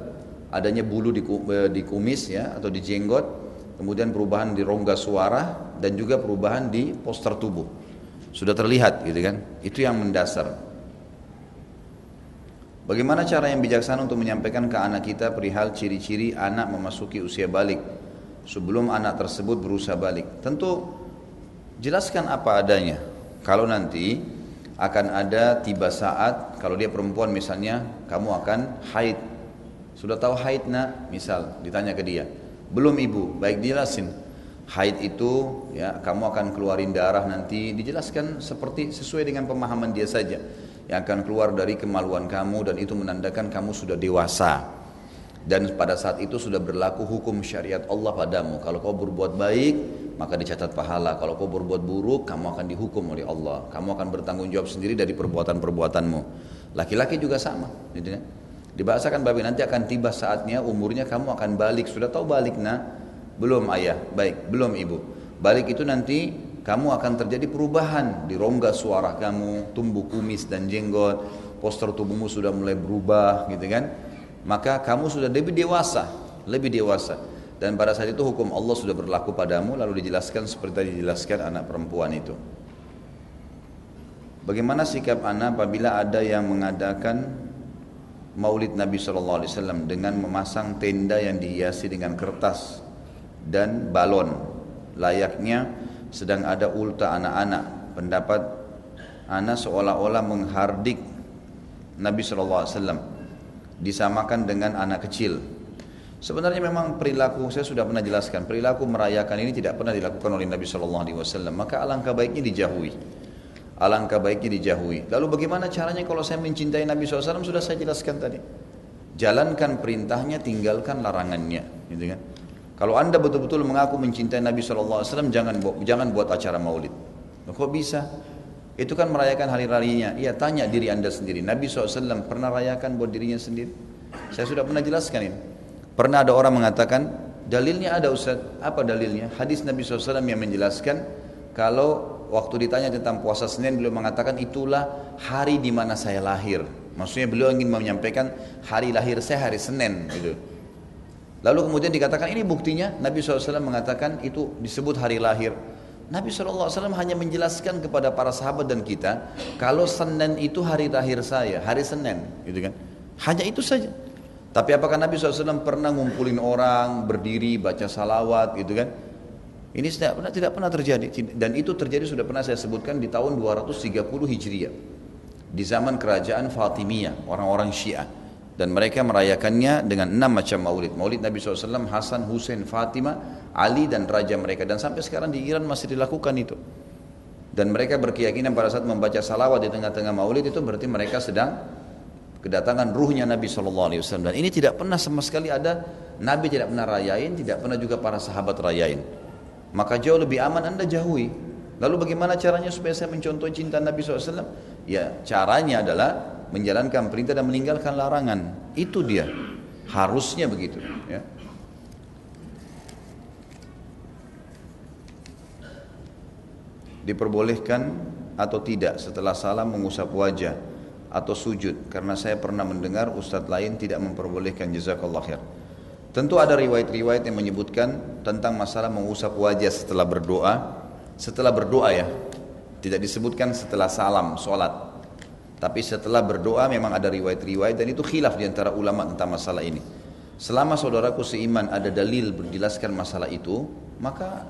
adanya bulu di, eh, di kumis ya atau di jenggot kemudian perubahan di rongga suara dan juga perubahan di poster tubuh. Sudah terlihat gitu kan? Itu yang mendasar. Bagaimana cara yang bijaksana untuk menyampaikan ke anak kita perihal ciri-ciri anak memasuki usia balik sebelum anak tersebut berusaha balik? Tentu jelaskan apa adanya. Kalau nanti akan ada tiba saat kalau dia perempuan misalnya kamu akan haid. Sudah tahu haid nak? Misal ditanya ke dia belum ibu, baik dijelasin. Haid itu ya kamu akan keluarin darah nanti. Dijelaskan seperti sesuai dengan pemahaman dia saja. Yang akan keluar dari kemaluan kamu dan itu menandakan kamu sudah dewasa. Dan pada saat itu sudah berlaku hukum syariat Allah padamu. Kalau kau berbuat baik maka dicatat pahala. Kalau kau berbuat buruk kamu akan dihukum oleh Allah. Kamu akan bertanggung jawab sendiri dari perbuatan-perbuatanmu. Laki-laki juga sama gitu kan dibahasakan babi nanti akan tiba saatnya umurnya kamu akan balik sudah tahu balik nah belum ayah, baik, belum ibu. Balik itu nanti kamu akan terjadi perubahan di rongga suara kamu, tumbuh kumis dan jenggot, postur tubuhmu sudah mulai berubah gitu kan. Maka kamu sudah lebih dewasa, lebih dewasa. Dan pada saat itu hukum Allah sudah berlaku padamu lalu dijelaskan seperti tadi dijelaskan anak perempuan itu. Bagaimana sikap anak apabila ada yang mengadakan maulid Nabi SAW dengan memasang tenda yang dihiasi dengan kertas dan balon. Layaknya sedang ada ulta anak-anak. Pendapat anak seolah-olah menghardik Nabi SAW disamakan dengan anak kecil. Sebenarnya memang perilaku saya sudah pernah jelaskan perilaku merayakan ini tidak pernah dilakukan oleh Nabi SAW maka alangkah baiknya dijauhi alangkah baiknya dijauhi lalu bagaimana caranya kalau saya mencintai Nabi SAW sudah saya jelaskan tadi jalankan perintahnya tinggalkan larangannya gitu kan kalau anda betul-betul mengaku mencintai Nabi SAW, jangan jangan buat acara maulid. kok bisa? Itu kan merayakan hari rayanya. Iya tanya diri anda sendiri. Nabi SAW pernah rayakan buat dirinya sendiri? Saya sudah pernah jelaskan ini. Pernah ada orang mengatakan, dalilnya ada Ustaz. Apa dalilnya? Hadis Nabi SAW yang menjelaskan, kalau waktu ditanya tentang puasa Senin, beliau mengatakan itulah hari di mana saya lahir. Maksudnya beliau ingin menyampaikan hari lahir saya hari Senin. Gitu. Lalu kemudian dikatakan ini buktinya Nabi SAW mengatakan itu disebut hari lahir. Nabi SAW hanya menjelaskan kepada para sahabat dan kita kalau Senin itu hari lahir saya, hari Senin, gitu kan? Hanya itu saja. Tapi apakah Nabi SAW pernah ngumpulin orang berdiri baca salawat, gitu kan? Ini tidak pernah tidak pernah terjadi dan itu terjadi sudah pernah saya sebutkan di tahun 230 Hijriah di zaman kerajaan Fatimiyah orang-orang Syiah dan mereka merayakannya dengan enam macam maulid. Maulid Nabi SAW, Hasan, Hussein, Fatimah, Ali dan raja mereka. Dan sampai sekarang di Iran masih dilakukan itu. Dan mereka berkeyakinan pada saat membaca salawat di tengah-tengah maulid itu berarti mereka sedang kedatangan ruhnya Nabi SAW. Dan ini tidak pernah sama sekali ada, Nabi tidak pernah rayain, tidak pernah juga para sahabat rayain. Maka jauh lebih aman anda jauhi. Lalu bagaimana caranya supaya saya mencontoh cinta Nabi SAW? Ya caranya adalah menjalankan perintah dan meninggalkan larangan. Itu dia. Harusnya begitu. Ya. Diperbolehkan atau tidak setelah salam mengusap wajah atau sujud karena saya pernah mendengar ustadz lain tidak memperbolehkan jazakallah khair. Tentu ada riwayat-riwayat yang menyebutkan tentang masalah mengusap wajah setelah berdoa. Setelah berdoa ya, tidak disebutkan setelah salam, sholat. Tapi setelah berdoa memang ada riwayat-riwayat dan itu khilaf di antara ulama tentang masalah ini. Selama saudaraku seiman ada dalil menjelaskan masalah itu, maka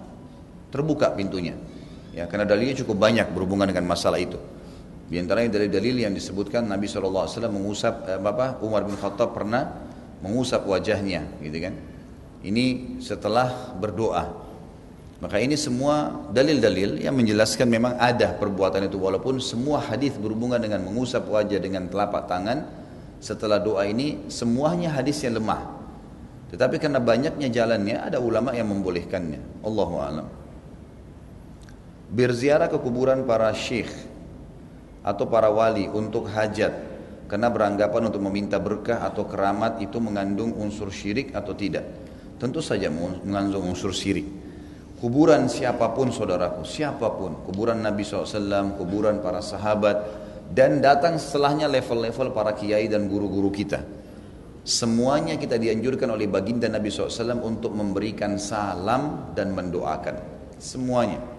terbuka pintunya. Ya, karena dalilnya cukup banyak berhubungan dengan masalah itu. Di antaranya dalil-dalil yang disebutkan Nabi SAW mengusap, eh, Bapak Umar bin Khattab pernah mengusap wajahnya, gitu kan. Ini setelah berdoa. Maka ini semua dalil-dalil yang menjelaskan memang ada perbuatan itu walaupun semua hadis berhubungan dengan mengusap wajah dengan telapak tangan setelah doa ini semuanya hadis yang lemah. Tetapi karena banyaknya jalannya ada ulama yang membolehkannya. Allahu a'lam. Berziarah ke kuburan para syekh atau para wali untuk hajat karena beranggapan untuk meminta berkah atau keramat itu mengandung unsur syirik atau tidak. Tentu saja mengandung unsur syirik. Kuburan siapa pun saudaraku, siapa pun. Kuburan Nabi SAW, kuburan para sahabat. Dan datang setelahnya level-level para kiai dan guru-guru kita. Semuanya kita dianjurkan oleh baginda Nabi SAW untuk memberikan salam dan mendoakan. Semuanya.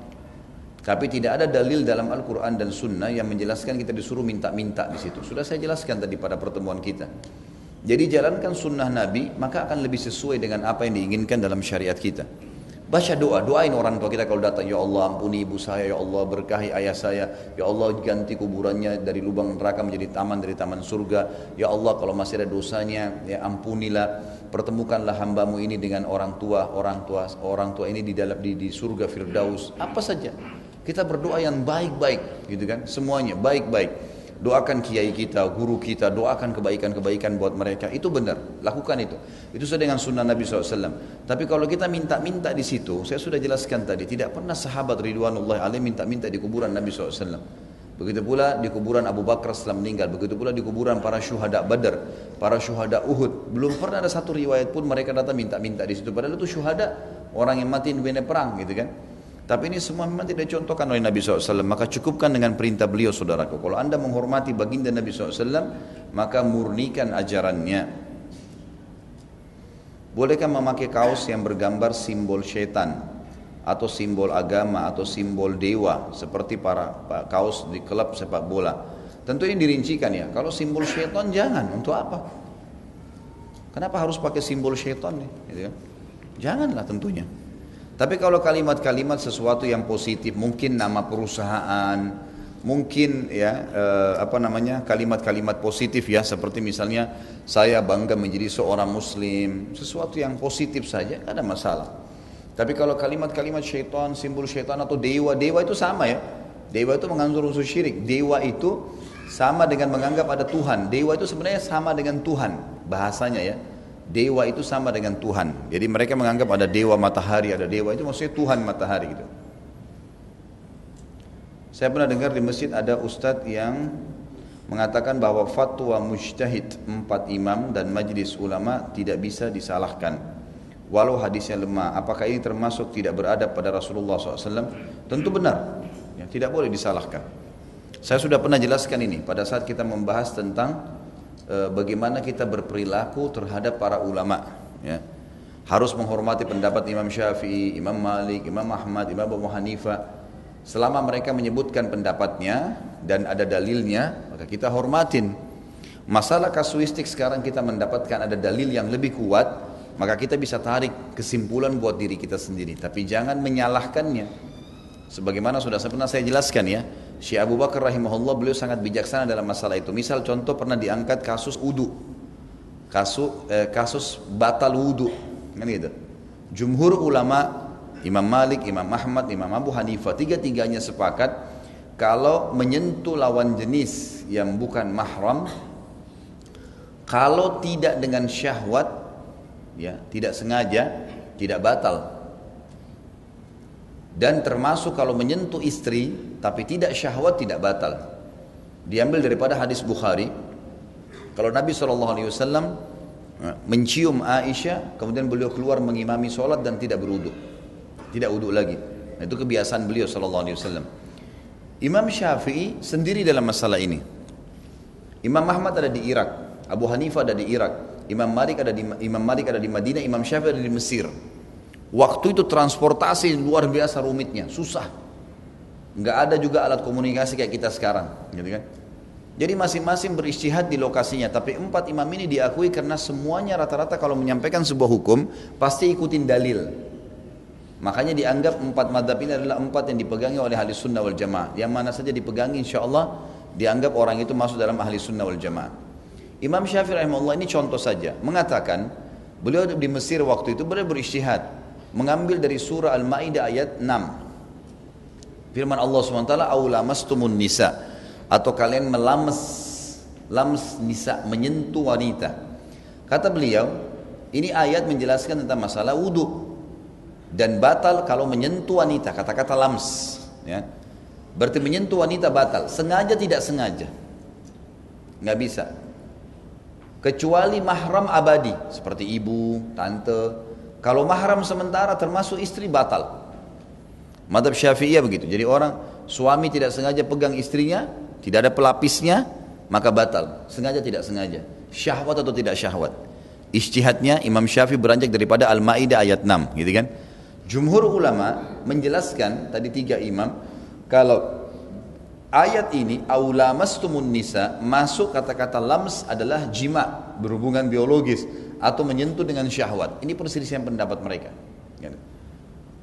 Tapi tidak ada dalil dalam Al-Quran dan Sunnah yang menjelaskan kita disuruh minta-minta di situ. Sudah saya jelaskan tadi pada pertemuan kita. Jadi jalankan sunnah Nabi, maka akan lebih sesuai dengan apa yang diinginkan dalam syariat kita. Baca doa, doain orang tua kita kalau datang, Ya Allah ampuni ibu saya, Ya Allah berkahi ayah saya, Ya Allah ganti kuburannya dari lubang neraka menjadi taman dari taman surga, Ya Allah kalau masih ada dosanya, ya ampunilah, pertemukanlah hambamu ini dengan orang tua, orang tua, orang tua ini di dalam di, di surga Firdaus, apa saja. Kita berdoa yang baik-baik, gitu kan? Semuanya baik-baik. Doakan kiai kita, guru kita, doakan kebaikan-kebaikan buat mereka. Itu benar, lakukan itu. Itu sudah dengan sunnah Nabi SAW. Tapi kalau kita minta-minta di situ, saya sudah jelaskan tadi, tidak pernah sahabat Ridwanullah alaih minta-minta di kuburan Nabi SAW. Begitu pula di kuburan Abu Bakar setelah meninggal. Begitu pula di kuburan para syuhada Badar, para syuhada Uhud. Belum pernah ada satu riwayat pun mereka datang minta-minta di situ. Padahal itu syuhada orang yang mati di perang gitu kan. Tapi ini semua memang tidak dicontohkan oleh Nabi SAW. Maka cukupkan dengan perintah beliau saudaraku. Kalau anda menghormati baginda Nabi SAW, maka murnikan ajarannya. Bolehkah memakai kaos yang bergambar simbol syaitan? Atau simbol agama atau simbol dewa seperti para kaos di klub sepak bola. Tentu ini dirincikan ya. Kalau simbol syaitan jangan. Untuk apa? Kenapa harus pakai simbol syaitan? Gitu kan? Janganlah tentunya. Tapi kalau kalimat-kalimat sesuatu yang positif, mungkin nama perusahaan, mungkin ya eh, apa namanya kalimat-kalimat positif ya seperti misalnya saya bangga menjadi seorang muslim, sesuatu yang positif saja, tidak ada masalah. Tapi kalau kalimat-kalimat syaitan, simbol syaitan atau dewa, dewa itu sama ya. Dewa itu mengandung unsur syirik. Dewa itu sama dengan menganggap ada Tuhan. Dewa itu sebenarnya sama dengan Tuhan bahasanya ya. Dewa itu sama dengan Tuhan. Jadi mereka menganggap ada dewa matahari, ada dewa itu maksudnya Tuhan matahari gitu. Saya pernah dengar di masjid ada ustadz yang mengatakan bahwa fatwa mujtahid empat imam dan majlis ulama tidak bisa disalahkan. Walau hadisnya lemah, apakah ini termasuk tidak beradab pada Rasulullah SAW? Tentu benar, ya, tidak boleh disalahkan. Saya sudah pernah jelaskan ini pada saat kita membahas tentang e, bagaimana kita berperilaku terhadap para ulama ya. harus menghormati pendapat Imam Syafi'i, Imam Malik, Imam Ahmad, Imam Abu Hanifah selama mereka menyebutkan pendapatnya dan ada dalilnya maka kita hormatin. Masalah kasuistik sekarang kita mendapatkan ada dalil yang lebih kuat maka kita bisa tarik kesimpulan buat diri kita sendiri. Tapi jangan menyalahkannya. Sebagaimana sudah pernah saya jelaskan ya Syekh Abu Bakar rahimahullah beliau sangat bijaksana dalam masalah itu. Misal contoh pernah diangkat kasus udu. Kasus eh, kasus batal wudu. Kan gitu. Jumhur ulama Imam Malik, Imam Ahmad, Imam Abu Hanifah tiga-tiganya sepakat kalau menyentuh lawan jenis yang bukan mahram kalau tidak dengan syahwat ya, tidak sengaja tidak batal dan termasuk kalau menyentuh istri tapi tidak syahwat tidak batal. Diambil daripada hadis Bukhari. Kalau Nabi SAW eh, mencium Aisyah, kemudian beliau keluar mengimami sholat dan tidak beruduk, tidak uduk lagi. Nah, itu kebiasaan beliau SAW. Imam Syafi'i sendiri dalam masalah ini. Imam Ahmad ada di Irak, Abu Hanifah ada di Irak, Imam Malik ada di Imam Malik ada di Madinah, Imam Syafi'i ada di Mesir. Waktu itu transportasi luar biasa rumitnya, susah. Nggak ada juga alat komunikasi kayak kita sekarang, gitu kan? Jadi masing-masing beristihad di lokasinya, tapi empat imam ini diakui karena semuanya rata-rata kalau menyampaikan sebuah hukum pasti ikutin dalil. Makanya dianggap empat madhab ini adalah empat yang dipegangi oleh ahli sunnah wal jamaah. Yang mana saja dipegangi insya Allah dianggap orang itu masuk dalam ahli sunnah wal jamaah. Imam Syafi'i rahimahullah ini contoh saja mengatakan beliau di Mesir waktu itu beliau beristihad mengambil dari surah Al-Maidah ayat 6. Firman Allah SWT, "Aulamastumun nisa" atau kalian melames lams nisa menyentuh wanita. Kata beliau, ini ayat menjelaskan tentang masalah wudhu dan batal kalau menyentuh wanita. Kata-kata lams, ya. Berarti menyentuh wanita batal, sengaja tidak sengaja. Nggak bisa. Kecuali mahram abadi seperti ibu, tante, kalau mahram sementara termasuk istri batal. Madhab syafi'iyah begitu. Jadi orang suami tidak sengaja pegang istrinya, tidak ada pelapisnya, maka batal. Sengaja tidak sengaja. Syahwat atau tidak syahwat. Istihadnya Imam Syafi'i beranjak daripada Al-Ma'idah ayat 6 gitu kan. Jumhur ulama menjelaskan tadi tiga imam kalau ayat ini aulamastumun nisa masuk kata-kata lams adalah jima berhubungan biologis atau menyentuh dengan syahwat. Ini perselisihan pendapat mereka. Ya.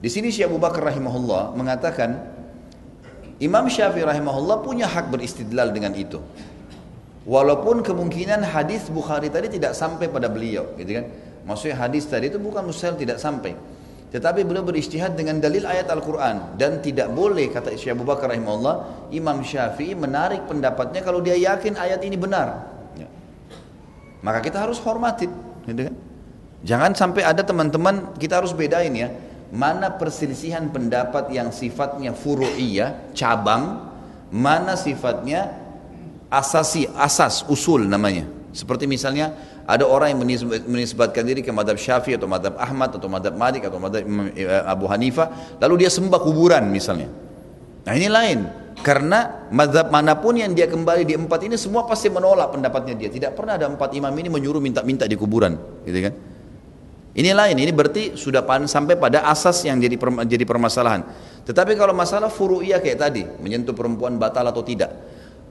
Di sini Syekh Abu Bakar rahimahullah mengatakan Imam Syafi'i rahimahullah punya hak beristidlal dengan itu. Walaupun kemungkinan hadis Bukhari tadi tidak sampai pada beliau, gitu kan? Maksudnya hadis tadi itu bukan mustahil tidak sampai. Tetapi beliau beristihad dengan dalil ayat Al-Quran dan tidak boleh kata Syekh Abu Bakar rahimahullah Imam Syafi'i menarik pendapatnya kalau dia yakin ayat ini benar. Ya. Maka kita harus hormati, gitu kan? Jangan sampai ada teman-teman kita harus bedain ya mana perselisihan pendapat yang sifatnya furu'iyah, cabang, mana sifatnya asasi, asas, usul namanya. Seperti misalnya ada orang yang menisbatkan diri ke madhab syafi'i atau madhab Ahmad atau madhab Malik atau madhab eh, Abu Hanifah lalu dia sembah kuburan misalnya nah ini lain karena madhab mana pun yang dia kembali di empat ini semua pasti menolak pendapatnya dia. Tidak pernah ada empat imam ini menyuruh minta-minta di kuburan gitu kan? Ini lain ini berarti sudah sampai pada asas yang jadi jadi permasalahan. Tetapi kalau masalah furu'iyah kayak tadi menyentuh perempuan batal atau tidak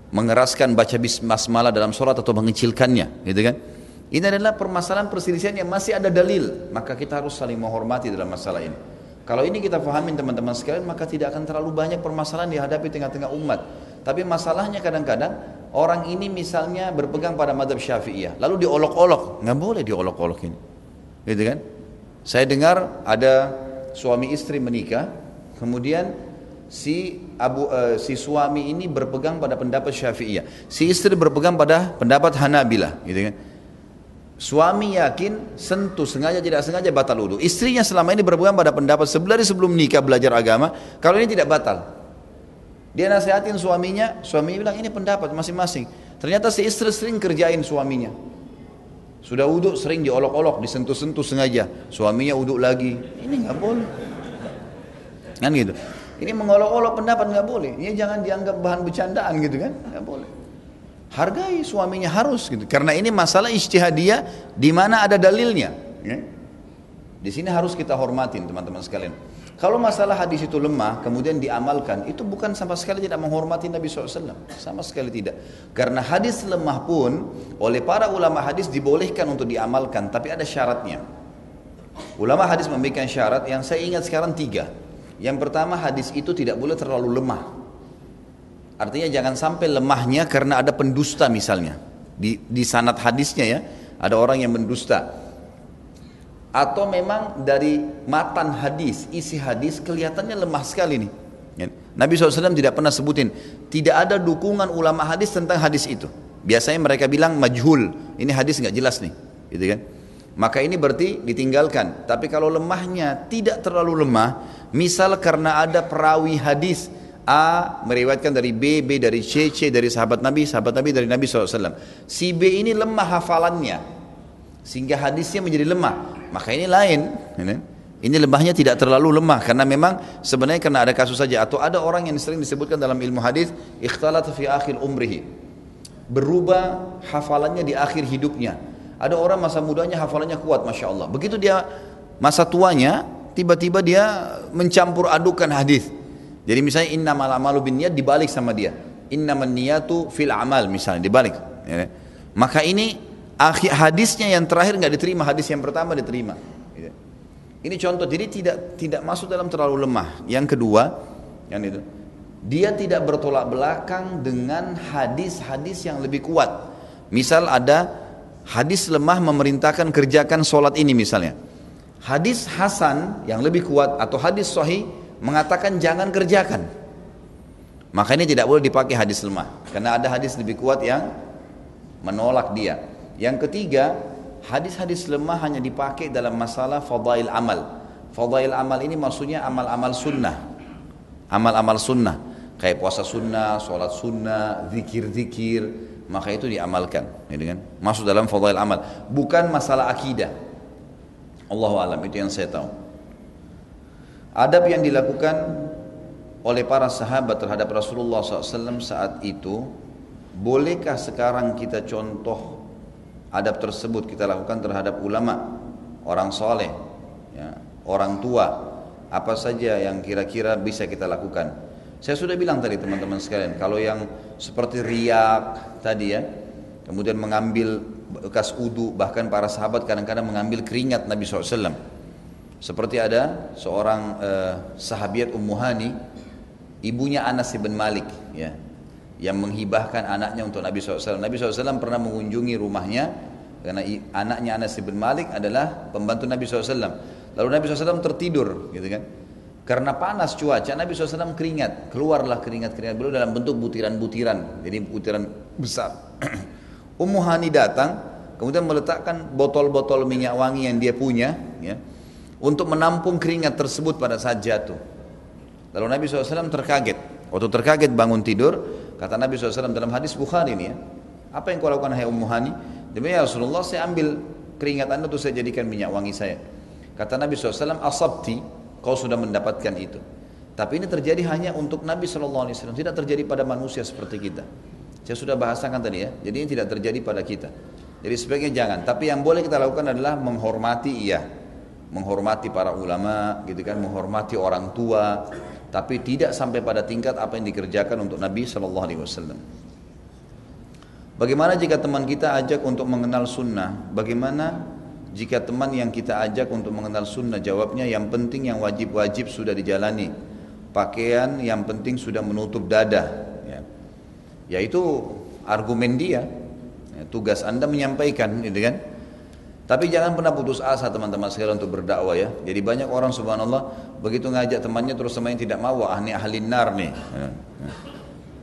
mengeraskan baca basmalah dalam sholat atau mengecilkannya gitu kan? Ini adalah permasalahan perselisihan yang masih ada dalil, maka kita harus saling menghormati dalam masalah ini. Kalau ini kita fahamin teman-teman sekalian, maka tidak akan terlalu banyak permasalahan dihadapi tengah-tengah umat. Tapi masalahnya kadang-kadang orang ini misalnya berpegang pada madhab syafi'iyah, lalu diolok-olok, nggak boleh diolok-olok ini, gitu kan? Saya dengar ada suami istri menikah, kemudian si abu uh, si suami ini berpegang pada pendapat syafi'iyah, si istri berpegang pada pendapat hanabilah, gitu kan? Suami yakin sentuh sengaja tidak sengaja batal wudhu. Istrinya selama ini berpegang pada pendapat sebelah sebelum nikah belajar agama, kalau ini tidak batal. Dia nasihatin suaminya, suaminya bilang ini pendapat masing-masing. Ternyata si istri sering kerjain suaminya. Sudah wudhu sering diolok-olok, disentuh-sentuh sengaja. Suaminya wudhu lagi. Ini nggak boleh. Kan gitu. Ini mengolok-olok pendapat nggak boleh. Ini jangan dianggap bahan bercandaan gitu kan? Nggak boleh. Hargai suaminya harus gitu. Karena ini masalah ijtihadiyah di mana ada dalilnya. Ya. Di sini harus kita hormatin teman-teman sekalian. Kalau masalah hadis itu lemah kemudian diamalkan itu bukan sama sekali tidak menghormati Nabi SAW sama sekali tidak karena hadis lemah pun oleh para ulama hadis dibolehkan untuk diamalkan tapi ada syaratnya ulama hadis memberikan syarat yang saya ingat sekarang tiga yang pertama hadis itu tidak boleh terlalu lemah Artinya jangan sampai lemahnya karena ada pendusta misalnya. Di, di sanat hadisnya ya, ada orang yang mendusta. Atau memang dari matan hadis, isi hadis kelihatannya lemah sekali nih. Ya. Nabi SAW tidak pernah sebutin, tidak ada dukungan ulama hadis tentang hadis itu. Biasanya mereka bilang majhul, ini hadis nggak jelas nih, gitu kan? Maka ini berarti ditinggalkan. Tapi kalau lemahnya tidak terlalu lemah, misal karena ada perawi hadis A meriwayatkan dari B, B dari C, C dari sahabat Nabi, sahabat Nabi dari Nabi SAW. Si B ini lemah hafalannya, sehingga hadisnya menjadi lemah. Maka ini lain. Ini lemahnya tidak terlalu lemah karena memang sebenarnya karena ada kasus saja atau ada orang yang sering disebutkan dalam ilmu hadis ikhtalat fi akhir umrihi berubah hafalannya di akhir hidupnya ada orang masa mudanya hafalannya kuat masya Allah begitu dia masa tuanya tiba-tiba dia mencampur adukan hadis jadi misalnya inna malamalu bin niat dibalik sama dia. Inna niyatu fil amal misalnya dibalik. Ya. Maka ini akhir hadisnya yang terakhir nggak diterima, hadis yang pertama diterima. Gitu. Ini contoh. Jadi tidak tidak masuk dalam terlalu lemah. Yang kedua, yang itu dia tidak bertolak belakang dengan hadis-hadis yang lebih kuat. Misal ada hadis lemah memerintahkan kerjakan sholat ini misalnya. Hadis Hasan yang lebih kuat atau hadis Sahih mengatakan jangan kerjakan. Maka ini tidak boleh dipakai hadis lemah karena ada hadis lebih kuat yang menolak dia. Yang ketiga, hadis-hadis lemah hanya dipakai dalam masalah fadail amal. Fadail amal ini maksudnya amal-amal sunnah. Amal-amal sunnah kayak puasa sunnah, sholat sunnah, zikir-zikir, maka itu diamalkan, gitu kan? Masuk dalam fadail amal, bukan masalah akidah. Allah alam itu yang saya tahu. Adab yang dilakukan oleh para sahabat terhadap Rasulullah SAW saat itu Bolehkah sekarang kita contoh adab tersebut kita lakukan terhadap ulama Orang soleh, ya, orang tua? Apa saja yang kira-kira bisa kita lakukan? Saya sudah bilang tadi teman-teman sekalian Kalau yang seperti riak tadi ya Kemudian mengambil bekas udu Bahkan para sahabat kadang-kadang mengambil keringat Nabi SAW Seperti ada seorang uh, sahabiat Ummu Hani, ibunya Anas bin Malik, ya, yang menghibahkan anaknya untuk Nabi SAW. Nabi SAW pernah mengunjungi rumahnya karena anaknya Anas bin Malik adalah pembantu Nabi SAW. Lalu Nabi SAW tertidur, gitu kan? Karena panas cuaca, Nabi SAW keringat, keluarlah keringat-keringat beliau dalam bentuk butiran-butiran, jadi butiran besar. Ummu Hani datang, kemudian meletakkan botol-botol minyak wangi yang dia punya, ya, untuk menampung keringat tersebut pada saat jatuh. Lalu Nabi SAW terkaget. Waktu terkaget bangun tidur, kata Nabi SAW dalam hadis Bukhari ini ya, apa yang kau lakukan hai Ummu Hani? Demi ya Rasulullah saya ambil keringat anda untuk saya jadikan minyak wangi saya. Kata Nabi SAW, asabti, kau sudah mendapatkan itu. Tapi ini terjadi hanya untuk Nabi SAW, tidak terjadi pada manusia seperti kita. Saya sudah bahasakan tadi ya, jadi ini tidak terjadi pada kita. Jadi sebaiknya jangan. Tapi yang boleh kita lakukan adalah menghormati iya menghormati para ulama, gitu kan, menghormati orang tua, tapi tidak sampai pada tingkat apa yang dikerjakan untuk Nabi Shallallahu Alaihi Wasallam. Bagaimana jika teman kita ajak untuk mengenal sunnah? Bagaimana jika teman yang kita ajak untuk mengenal sunnah? Jawabnya yang penting yang wajib-wajib sudah dijalani. Pakaian yang penting sudah menutup dada. Ya. Yaitu argumen dia. Ya, tugas anda menyampaikan, gitu kan? Tapi jangan pernah putus asa teman-teman sekalian untuk berdakwah ya. Jadi banyak orang subhanallah begitu ngajak temannya terus temannya tidak mau, ah ini ahli nar nih. Ya.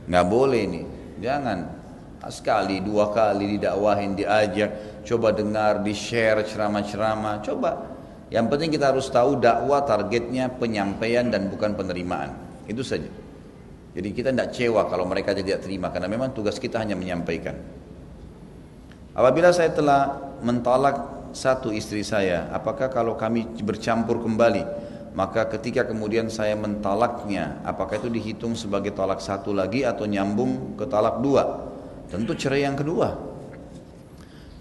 Nggak boleh nih. Jangan sekali, dua kali didakwahin, diajak, coba dengar, di-share ceramah-ceramah, coba. Yang penting kita harus tahu dakwah targetnya penyampaian dan bukan penerimaan. Itu saja. Jadi kita tidak cewa kalau mereka tidak terima karena memang tugas kita hanya menyampaikan. Apabila saya telah mentolak satu istri saya, apakah kalau kami bercampur kembali, maka ketika kemudian saya mentalaknya, apakah itu dihitung sebagai talak satu lagi atau nyambung ke talak dua? Tentu cerai yang kedua.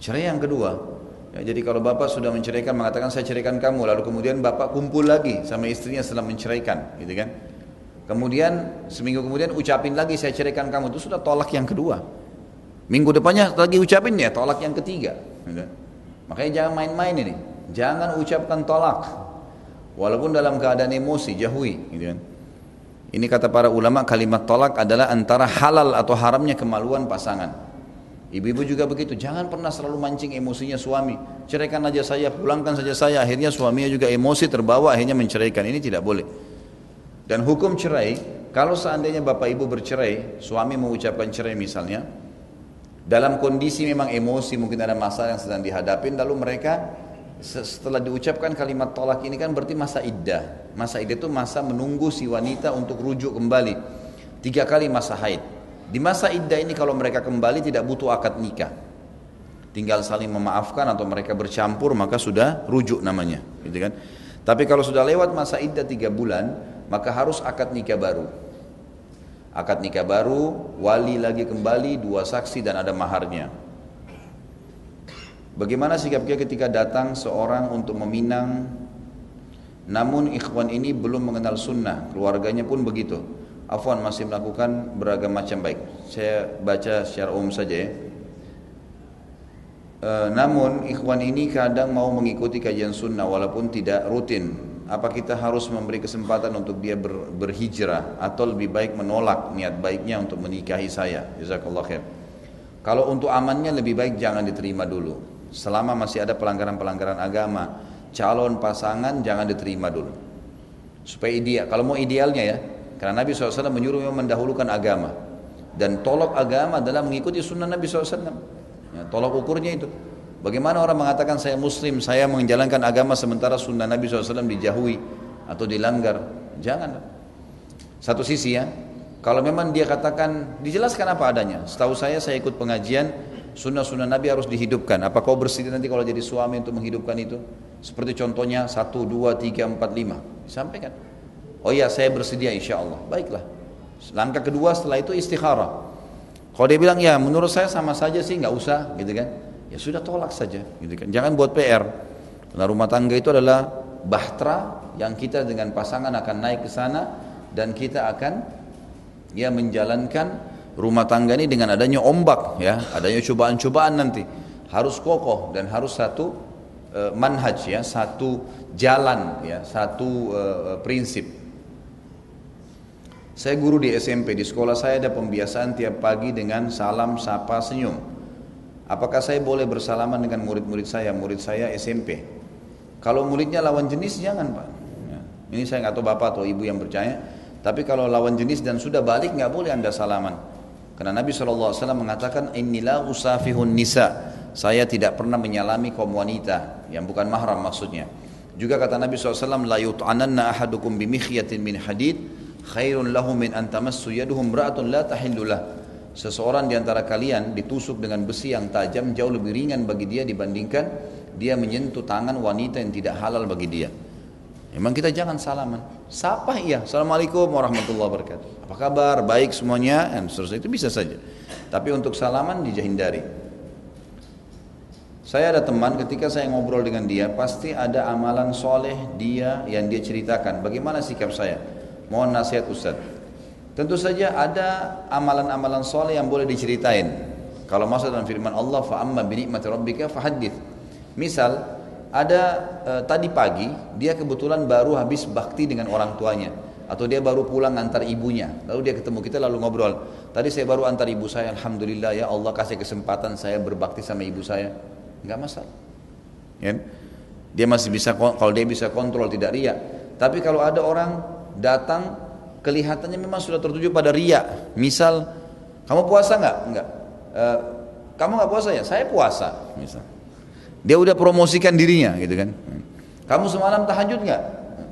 Cerai yang kedua. Ya, jadi kalau bapak sudah menceraikan mengatakan saya ceraikan kamu, lalu kemudian bapak kumpul lagi sama istrinya setelah menceraikan, gitu kan? Kemudian seminggu kemudian ucapin lagi saya ceraikan kamu itu sudah tolak yang kedua. Minggu depannya lagi ucapin ya tolak yang ketiga. Gitu. Makanya jangan main-main ini. Jangan ucapkan tolak. Walaupun dalam keadaan emosi, jauhi. Gitu kan. Ini kata para ulama kalimat tolak adalah antara halal atau haramnya kemaluan pasangan. Ibu-ibu juga begitu, jangan pernah selalu mancing emosinya suami. Ceraikan aja saya, pulangkan saja saya. Akhirnya suaminya juga emosi terbawa, akhirnya menceraikan. Ini tidak boleh. Dan hukum cerai, kalau seandainya bapak ibu bercerai, suami mengucapkan cerai misalnya, dalam kondisi memang emosi mungkin ada masalah yang sedang dihadapin lalu mereka setelah diucapkan kalimat tolak ini kan berarti masa iddah. Masa iddah itu masa menunggu si wanita untuk rujuk kembali. Tiga kali masa haid. Di masa iddah ini kalau mereka kembali tidak butuh akad nikah. Tinggal saling memaafkan atau mereka bercampur maka sudah rujuk namanya gitu kan? Tapi kalau sudah lewat masa iddah tiga bulan maka harus akad nikah baru akad nikah baru, wali lagi kembali, dua saksi dan ada maharnya. Bagaimana sikap kita ketika datang seorang untuk meminang namun ikhwan ini belum mengenal sunnah, keluarganya pun begitu. Afwan masih melakukan beragam macam baik. Saya baca secara umum saja ya. E, namun ikhwan ini kadang mau mengikuti kajian sunnah walaupun tidak rutin apa kita harus memberi kesempatan untuk dia ber, berhijrah atau lebih baik menolak niat baiknya untuk menikahi saya? Jazakallah khair. Kalau untuk amannya lebih baik jangan diterima dulu. Selama masih ada pelanggaran-pelanggaran agama calon pasangan jangan diterima dulu. Supaya ideal kalau mau idealnya ya karena Nabi SAW menyuruh mendahulukan agama. Dan tolok agama adalah mengikuti sunnah Nabi SAW. Ya, tolok ukurnya itu Bagaimana orang mengatakan saya muslim, saya menjalankan agama sementara sunnah Nabi SAW dijauhi atau dilanggar? Jangan. Satu sisi ya, kalau memang dia katakan, dijelaskan apa adanya. Setahu saya, saya ikut pengajian, sunnah-sunnah Nabi harus dihidupkan. Apa kau bersedia nanti kalau jadi suami untuk menghidupkan itu? Seperti contohnya, satu, dua, tiga, empat, lima. Disampaikan. Oh iya, saya bersedia insya Allah. Baiklah. Langkah kedua setelah itu istikharah. Kalau dia bilang, ya menurut saya sama saja sih, nggak usah, gitu kan ya sudah tolak saja gitu kan. Jangan buat PR karena rumah tangga itu adalah bahtera yang kita dengan pasangan akan naik ke sana dan kita akan ya menjalankan rumah tangga ini dengan adanya ombak ya. Adanya cobaan-cobaan nanti. Harus kokoh dan harus satu uh, manhaj ya, satu jalan ya, satu uh, prinsip. Saya guru di SMP, di sekolah saya ada pembiasaan tiap pagi dengan salam, sapa, senyum. Apakah saya boleh bersalaman dengan murid-murid saya, murid saya SMP? Kalau muridnya lawan jenis jangan pak. Ya. Ini saya nggak tahu bapak atau ibu yang percaya. Tapi kalau lawan jenis dan sudah balik nggak boleh anda salaman. Karena Nabi SAW mengatakan inilah usafihun nisa. Saya tidak pernah menyalami kaum wanita yang bukan mahram maksudnya. Juga kata Nabi SAW la yut'ananna ahadukum bimikhyatin min hadid khairun lahu min an tamassu yaduhum ra'atun la tahillulah. Seseorang di antara kalian ditusuk dengan besi yang tajam jauh lebih ringan bagi dia dibandingkan dia menyentuh tangan wanita yang tidak halal bagi dia. Memang kita jangan salaman. Sapa iya. Assalamualaikum warahmatullahi wabarakatuh. Apa kabar? Baik semuanya. Dan seterusnya itu bisa saja. Tapi untuk salaman dijahindari. Saya ada teman ketika saya ngobrol dengan dia pasti ada amalan soleh dia yang dia ceritakan. Bagaimana sikap saya? Mohon nasihat Ustaz. Tentu saja ada amalan-amalan soleh yang boleh diceritain. Kalau masuk dalam firman Allah, fa'amma binikmati rabbika fahadith. Misal, ada e, tadi pagi dia kebetulan baru habis bakti dengan orang tuanya. Atau dia baru pulang antar ibunya. Lalu dia ketemu kita lalu ngobrol. Tadi saya baru antar ibu saya alhamdulillah ya Allah kasih kesempatan saya berbakti sama ibu saya. Nggak masalah. Ya dia masih bisa kalau dia bisa kontrol tidak ria tapi kalau ada orang datang kelihatannya memang sudah tertuju pada ria misal kamu puasa nggak nggak e, kamu nggak puasa ya saya puasa misal dia udah promosikan dirinya gitu kan. Kamu semalam tahajud nggak?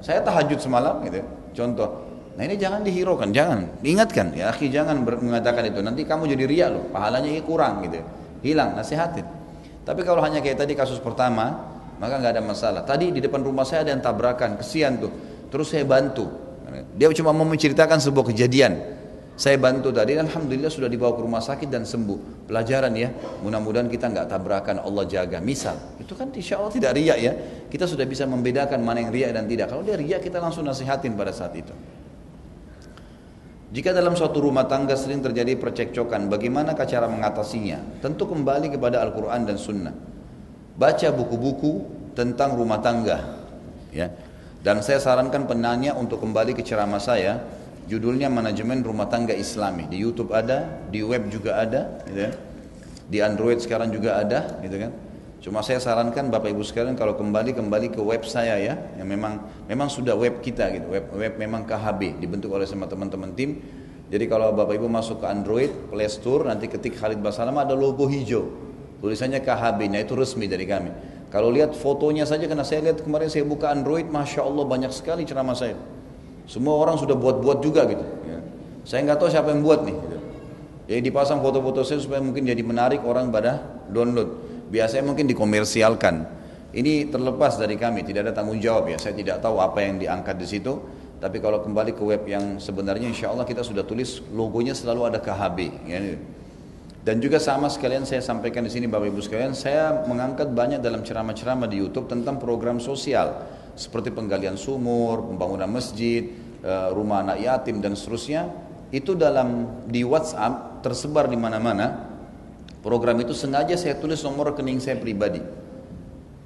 Saya tahajud semalam gitu. Contoh. Nah ini jangan dihiraukan, jangan. Ingatkan ya akhi jangan mengatakan itu. Nanti kamu jadi ria loh, pahalanya ini kurang gitu. Hilang, nasihatin. Tapi kalau hanya kayak tadi kasus pertama, maka nggak ada masalah. Tadi di depan rumah saya ada yang tabrakan, kesian tuh. Terus saya bantu. Dia cuma mau menceritakan sebuah kejadian. Saya bantu tadi, Alhamdulillah sudah dibawa ke rumah sakit dan sembuh. Pelajaran ya, mudah-mudahan kita nggak tabrakan Allah jaga. Misal, itu kan insya Allah tidak riak ya. Kita sudah bisa membedakan mana yang riak dan tidak. Kalau dia riak, kita langsung nasihatin pada saat itu. Jika dalam suatu rumah tangga sering terjadi percekcokan, bagaimana cara mengatasinya? Tentu kembali kepada Al-Quran dan Sunnah. Baca buku-buku tentang rumah tangga. ya. Dan saya sarankan penanya untuk kembali ke ceramah saya Judulnya Manajemen Rumah Tangga Islami. Di YouTube ada, di web juga ada, gitu ya. Di Android sekarang juga ada, gitu kan. Cuma saya sarankan Bapak Ibu sekalian kalau kembali kembali ke web saya ya, yang memang memang sudah web kita gitu, web web memang KHB dibentuk oleh sama teman-teman tim. Jadi kalau Bapak Ibu masuk ke Android Play Store nanti ketik Khalid Basalam ada logo hijau, tulisannya KHB, nah itu resmi dari kami. Kalau lihat fotonya saja karena saya lihat kemarin saya buka Android, masya Allah banyak sekali ceramah saya. Semua orang sudah buat-buat juga gitu. Ya. Saya nggak tahu siapa yang buat nih. Gitu. Jadi dipasang foto-foto saya supaya mungkin jadi menarik orang pada download. Biasanya mungkin dikomersialkan. Ini terlepas dari kami, tidak ada tanggung jawab ya. Saya tidak tahu apa yang diangkat di situ. Tapi kalau kembali ke web yang sebenarnya insya Allah kita sudah tulis logonya selalu ada KHB. Ya. Dan juga sama sekalian saya sampaikan di sini Bapak Ibu sekalian, saya mengangkat banyak dalam ceramah-ceramah di YouTube tentang program sosial seperti penggalian sumur, pembangunan masjid, eh, rumah anak yatim dan seterusnya itu dalam di WhatsApp tersebar di mana-mana. Program itu sengaja saya tulis nomor rekening saya pribadi.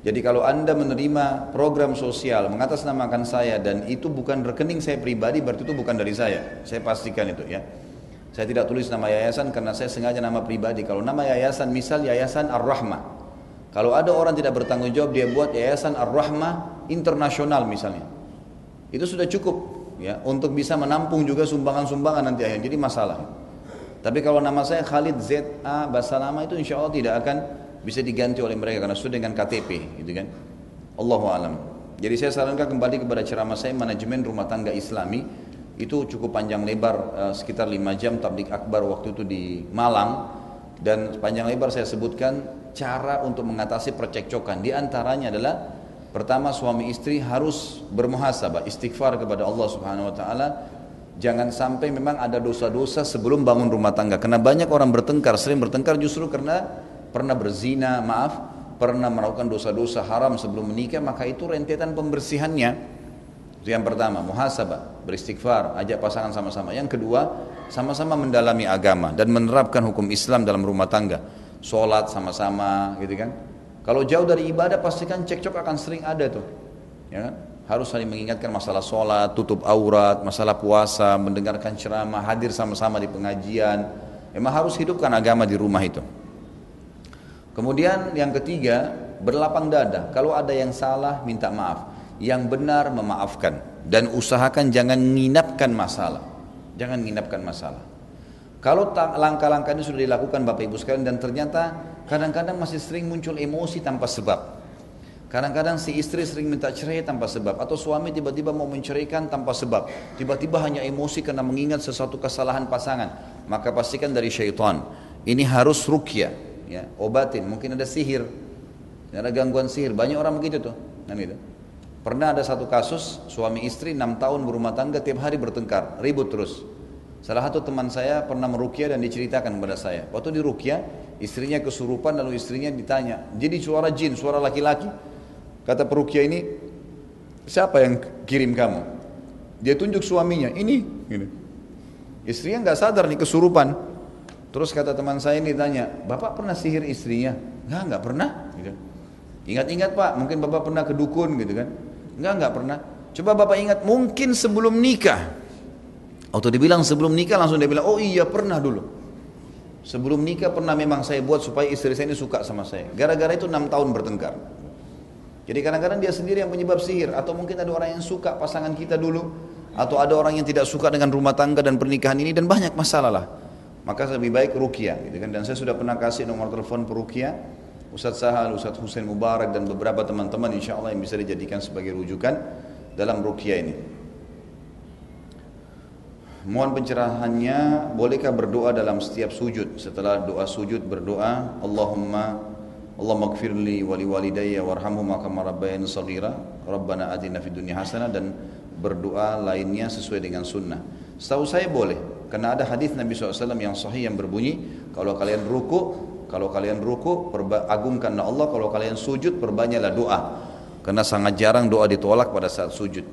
Jadi kalau Anda menerima program sosial mengatasnamakan saya dan itu bukan rekening saya pribadi berarti itu bukan dari saya. Saya pastikan itu ya. Saya tidak tulis nama yayasan karena saya sengaja nama pribadi. Kalau nama yayasan misal Yayasan Ar-Rahmah. Kalau ada orang tidak bertanggung jawab dia buat Yayasan Ar-Rahmah internasional misalnya. Itu sudah cukup ya untuk bisa menampung juga sumbangan-sumbangan nanti akhirnya. Jadi masalah. Tapi kalau nama saya Khalid ZA Basalama itu insya Allah tidak akan bisa diganti oleh mereka karena sudah dengan KTP gitu kan. Allahu alam. Jadi saya sarankan kembali kepada ceramah saya manajemen rumah tangga Islami itu cukup panjang lebar uh, sekitar 5 jam tablik akbar waktu itu di Malang dan panjang lebar saya sebutkan cara untuk mengatasi percekcokan di antaranya adalah Pertama suami istri harus bermuhasabah, istighfar kepada Allah Subhanahu wa taala. Jangan sampai memang ada dosa-dosa sebelum bangun rumah tangga. Karena banyak orang bertengkar, sering bertengkar justru karena pernah berzina, maaf, pernah melakukan dosa-dosa haram sebelum menikah, maka itu rentetan pembersihannya. Itu yang pertama, muhasabah, beristighfar, ajak pasangan sama-sama. Yang kedua, sama-sama mendalami agama dan menerapkan hukum Islam dalam rumah tangga. Sholat sama-sama, gitu kan? Kalau jauh dari ibadah pastikan cekcok akan sering ada tuh. Ya kan? Harus saling mengingatkan masalah sholat, tutup aurat, masalah puasa, mendengarkan ceramah, hadir sama-sama di pengajian. Memang harus hidupkan agama di rumah itu. Kemudian yang ketiga, berlapang dada. Kalau ada yang salah, minta maaf. Yang benar, memaafkan. Dan usahakan jangan nginapkan masalah. Jangan nginapkan masalah. Kalau langkah-langkah ini sudah dilakukan Bapak Ibu sekalian dan ternyata kadang-kadang masih sering muncul emosi tanpa sebab. Kadang-kadang si istri sering minta cerai tanpa sebab atau suami tiba-tiba mau menceraikan tanpa sebab. Tiba-tiba hanya emosi karena mengingat sesuatu kesalahan pasangan. Maka pastikan dari syaitan. Ini harus rukyah, ya, obatin. Mungkin ada sihir, ada gangguan sihir. Banyak orang begitu tuh. Kan gitu. Pernah ada satu kasus suami istri 6 tahun berumah tangga tiap hari bertengkar, ribut terus. Salah satu teman saya pernah merukyah dan diceritakan kepada saya. Waktu dirukyah, istrinya kesurupan lalu istrinya ditanya. Jadi suara jin, suara laki-laki. Kata perukyah ini, siapa yang kirim kamu? Dia tunjuk suaminya, ini. Gini. Istrinya nggak sadar nih kesurupan. Terus kata teman saya ini tanya, bapak pernah sihir istrinya? Nggak, nggak pernah. Gitu. Ingat-ingat pak, mungkin bapak pernah ke dukun gitu kan? Nggak, nggak pernah. Coba bapak ingat, mungkin sebelum nikah Waktu dibilang sebelum nikah langsung dia bilang, oh iya pernah dulu. Sebelum nikah pernah memang saya buat supaya istri saya ini suka sama saya. Gara-gara itu enam tahun bertengkar. Jadi kadang-kadang dia sendiri yang penyebab sihir. Atau mungkin ada orang yang suka pasangan kita dulu. Atau ada orang yang tidak suka dengan rumah tangga dan pernikahan ini. Dan banyak masalah lah. Maka lebih baik rukia. Gitu kan. Dan saya sudah pernah kasih nomor telepon perukia. Ustadz Sahal, Ustadz Hussein Mubarak dan beberapa teman-teman insya Allah yang bisa dijadikan sebagai rujukan dalam rukia ini. Mohon pencerahannya, bolehkah berdoa dalam setiap sujud? Setelah doa sujud berdoa, Allahumma Allahumma gfirli wali walidayya warhamhuma kama rabbayani saghira Rabbana atina fid dunya hasanah dan berdoa lainnya sesuai dengan sunnah. Setahu saya boleh, karena ada hadis Nabi SAW yang sahih yang berbunyi, kalau kalian ruku, kalau kalian ruku, agungkanlah Allah, kalau kalian sujud, perbanyaklah doa. Karena sangat jarang doa ditolak pada saat sujud.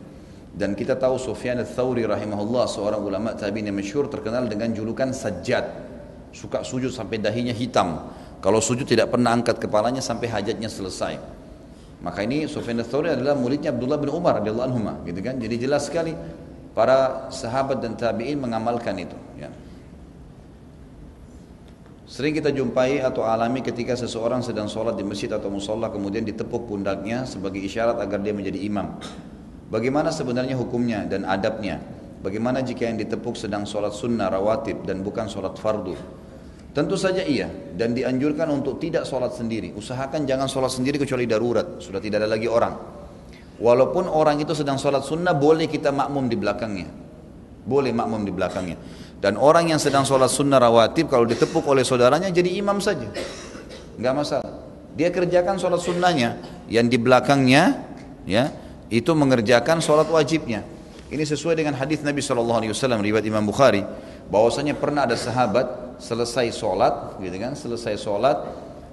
Dan kita tahu Sufyan al-Thawri rahimahullah seorang ulama tabi'in yang masyhur terkenal dengan julukan sajjad. Suka sujud sampai dahinya hitam. Kalau sujud tidak pernah angkat kepalanya sampai hajatnya selesai. Maka ini Sufyan al-Thawri adalah muridnya Abdullah bin Umar radhiyallahu anhu gitu kan. Jadi jelas sekali para sahabat dan tabi'in mengamalkan itu ya. Sering kita jumpai atau alami ketika seseorang sedang sholat di masjid atau musola kemudian ditepuk pundaknya sebagai isyarat agar dia menjadi imam. Bagaimana sebenarnya hukumnya dan adabnya? Bagaimana jika yang ditepuk sedang sholat sunnah rawatib dan bukan sholat fardu? Tentu saja iya dan dianjurkan untuk tidak sholat sendiri. Usahakan jangan sholat sendiri kecuali darurat, sudah tidak ada lagi orang. Walaupun orang itu sedang sholat sunnah boleh kita makmum di belakangnya. Boleh makmum di belakangnya. Dan orang yang sedang sholat sunnah rawatib kalau ditepuk oleh saudaranya jadi imam saja. Enggak masalah. Dia kerjakan sholat sunnahnya yang di belakangnya ya itu mengerjakan sholat wajibnya. Ini sesuai dengan hadis Nabi SAW riwayat Imam Bukhari bahwasanya pernah ada sahabat selesai sholat, gitu kan, selesai sholat,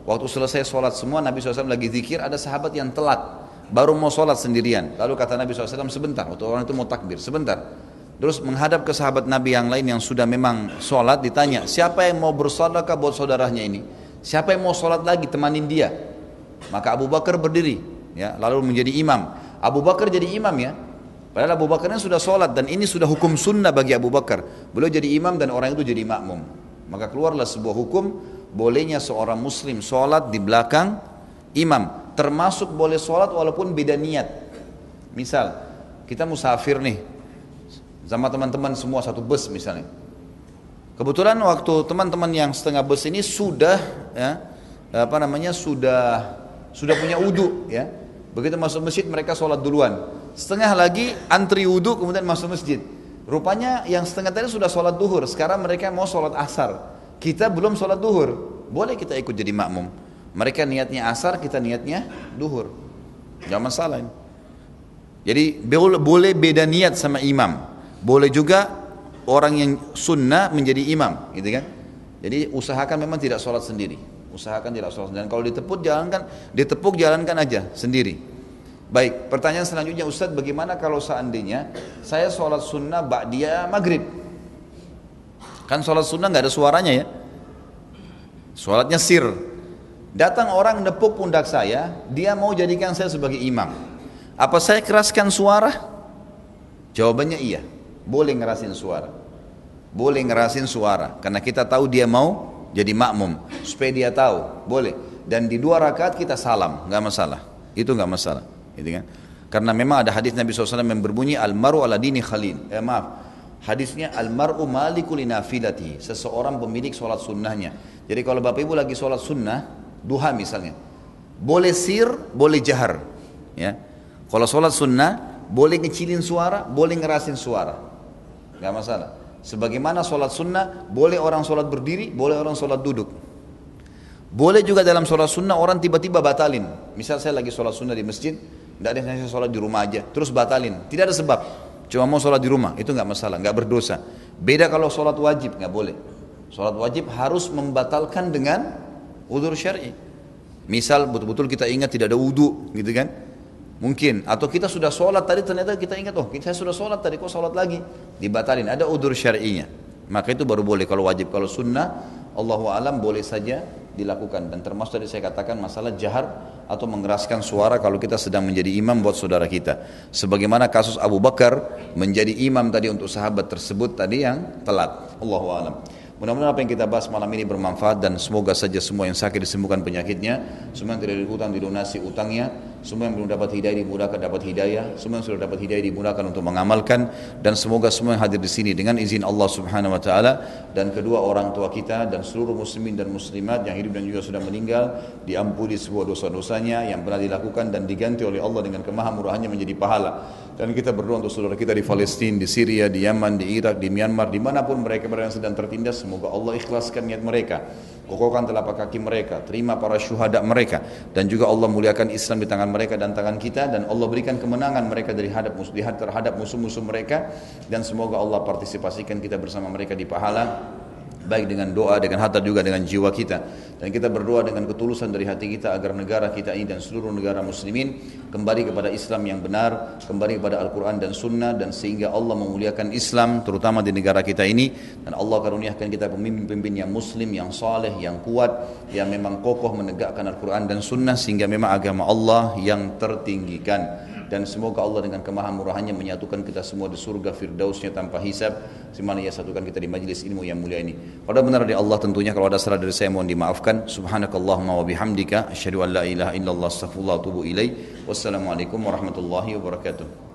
waktu selesai sholat semua Nabi SAW lagi zikir ada sahabat yang telat baru mau sholat sendirian. Lalu kata Nabi SAW sebentar, waktu orang itu mau takbir sebentar. Terus menghadap ke sahabat Nabi yang lain yang sudah memang sholat ditanya siapa yang mau bersedekah buat saudaranya ini? Siapa yang mau sholat lagi temanin dia? Maka Abu Bakar berdiri, ya, lalu menjadi imam. Abu Bakar jadi imam ya. Padahal Abu Bakar sudah sholat dan ini sudah hukum sunnah bagi Abu Bakar. Beliau jadi imam dan orang itu jadi makmum. Maka keluarlah sebuah hukum bolehnya seorang muslim sholat di belakang imam. Termasuk boleh sholat walaupun beda niat. Misal kita musafir nih sama teman-teman semua satu bus misalnya. Kebetulan waktu teman-teman yang setengah bus ini sudah ya apa namanya sudah sudah punya uduk ya Begitu masuk masjid mereka sholat duluan. Setengah lagi antri wudhu kemudian masuk masjid. Rupanya yang setengah tadi sudah sholat duhur. Sekarang mereka mau sholat asar. Kita belum sholat duhur. Boleh kita ikut jadi makmum. Mereka niatnya asar, kita niatnya duhur. Jangan masalah ini. Jadi boleh beda niat sama imam. Boleh juga orang yang sunnah menjadi imam, gitu kan? Jadi usahakan memang tidak sholat sendiri. Usahakan tidak sholat dan kalau ditepuk jalankan, ditepuk jalankan aja sendiri. Baik, pertanyaan selanjutnya Ustadz, bagaimana kalau seandainya saya sholat sunnah dia maghrib? Kan sholat sunnah nggak ada suaranya ya. Sholatnya sir. Datang orang nepuk pundak saya, dia mau jadikan saya sebagai imam. Apa saya keraskan suara? Jawabannya iya. Boleh ngerasin suara. Boleh ngerasin suara. Karena kita tahu dia mau jadi makmum. Supaya dia tahu. Boleh. Dan di dua rakaat kita salam. nggak masalah. Itu nggak masalah. Gitu kan? Karena memang ada hadis Nabi SAW yang berbunyi Al-maru ala dini khalil. Eh maaf. Hadisnya Al-maru maliku linafilati. Seseorang pemilik sholat sunnahnya. Jadi kalau bapak ibu lagi sholat sunnah duha misalnya. Boleh sir, boleh jahar. Ya. Kalau sholat sunnah, boleh ngecilin suara, boleh ngerasin suara. Gak masalah. Sebagaimana sholat sunnah, boleh orang sholat berdiri, boleh orang sholat duduk. Boleh juga dalam sholat sunnah orang tiba-tiba batalin. Misal saya lagi sholat sunnah di masjid, tidak ada yang saya sholat di rumah aja, terus batalin. Tidak ada sebab, cuma mau sholat di rumah, itu nggak masalah, nggak berdosa. Beda kalau sholat wajib, nggak boleh. Sholat wajib harus membatalkan dengan udur syar'i. Misal betul-betul kita ingat tidak ada wudhu gitu kan. Mungkin. Atau kita sudah sholat tadi ternyata kita ingat oh kita sudah sholat tadi kok sholat lagi? Dibatalin. Ada udur syar'inya. Maka itu baru boleh. Kalau wajib kalau sunnah Allahu alam boleh saja dilakukan. Dan termasuk tadi saya katakan masalah jahar atau mengeraskan suara kalau kita sedang menjadi imam buat saudara kita. Sebagaimana kasus Abu Bakar menjadi imam tadi untuk sahabat tersebut tadi yang telat. Allahu alam. Mudah-mudahan apa yang kita bahas malam ini bermanfaat dan semoga saja semua yang sakit disembuhkan penyakitnya, semua yang tidak dihutang dilunasi utangnya, semua yang belum dapat hidayah dimudahkan dapat hidayah, semua yang sudah dapat hidayah dimudahkan untuk mengamalkan dan semoga semua yang hadir di sini dengan izin Allah Subhanahu wa taala dan kedua orang tua kita dan seluruh muslimin dan muslimat yang hidup dan juga sudah meninggal diampuni semua dosa-dosanya yang pernah dilakukan dan diganti oleh Allah dengan kemahamurahannya menjadi pahala. Dan kita berdoa untuk saudara kita di Palestina, di Syria, di Yaman, di Irak, di Myanmar, di mana pun mereka berada sedang tertindas, semoga Allah ikhlaskan niat mereka. Kokohkan telapak kaki mereka, terima para syuhada mereka, dan juga Allah muliakan Islam di tangan mereka dan tangan kita, dan Allah berikan kemenangan mereka dari hadap musuh, terhadap musuh-musuh mereka, dan semoga Allah partisipasikan kita bersama mereka di pahala baik dengan doa, dengan harta juga dengan jiwa kita. Dan kita berdoa dengan ketulusan dari hati kita agar negara kita ini dan seluruh negara muslimin kembali kepada Islam yang benar, kembali kepada Al-Quran dan Sunnah dan sehingga Allah memuliakan Islam terutama di negara kita ini dan Allah karuniakan kita pemimpin-pemimpin yang muslim, yang saleh, yang kuat, yang memang kokoh menegakkan Al-Quran dan Sunnah sehingga memang agama Allah yang tertinggikan dan semoga Allah dengan kemahamurahannya menyatukan kita semua di surga firdausnya tanpa hisab. Semana ia satukan kita di majlis ilmu yang mulia ini. Pada benar dari Allah tentunya kalau ada salah dari saya mohon dimaafkan. Subhanakallahumma wa bihamdika asyhadu an la ilaha illallah astaghfirullah wa atubu wassalamualaikum warahmatullahi wabarakatuh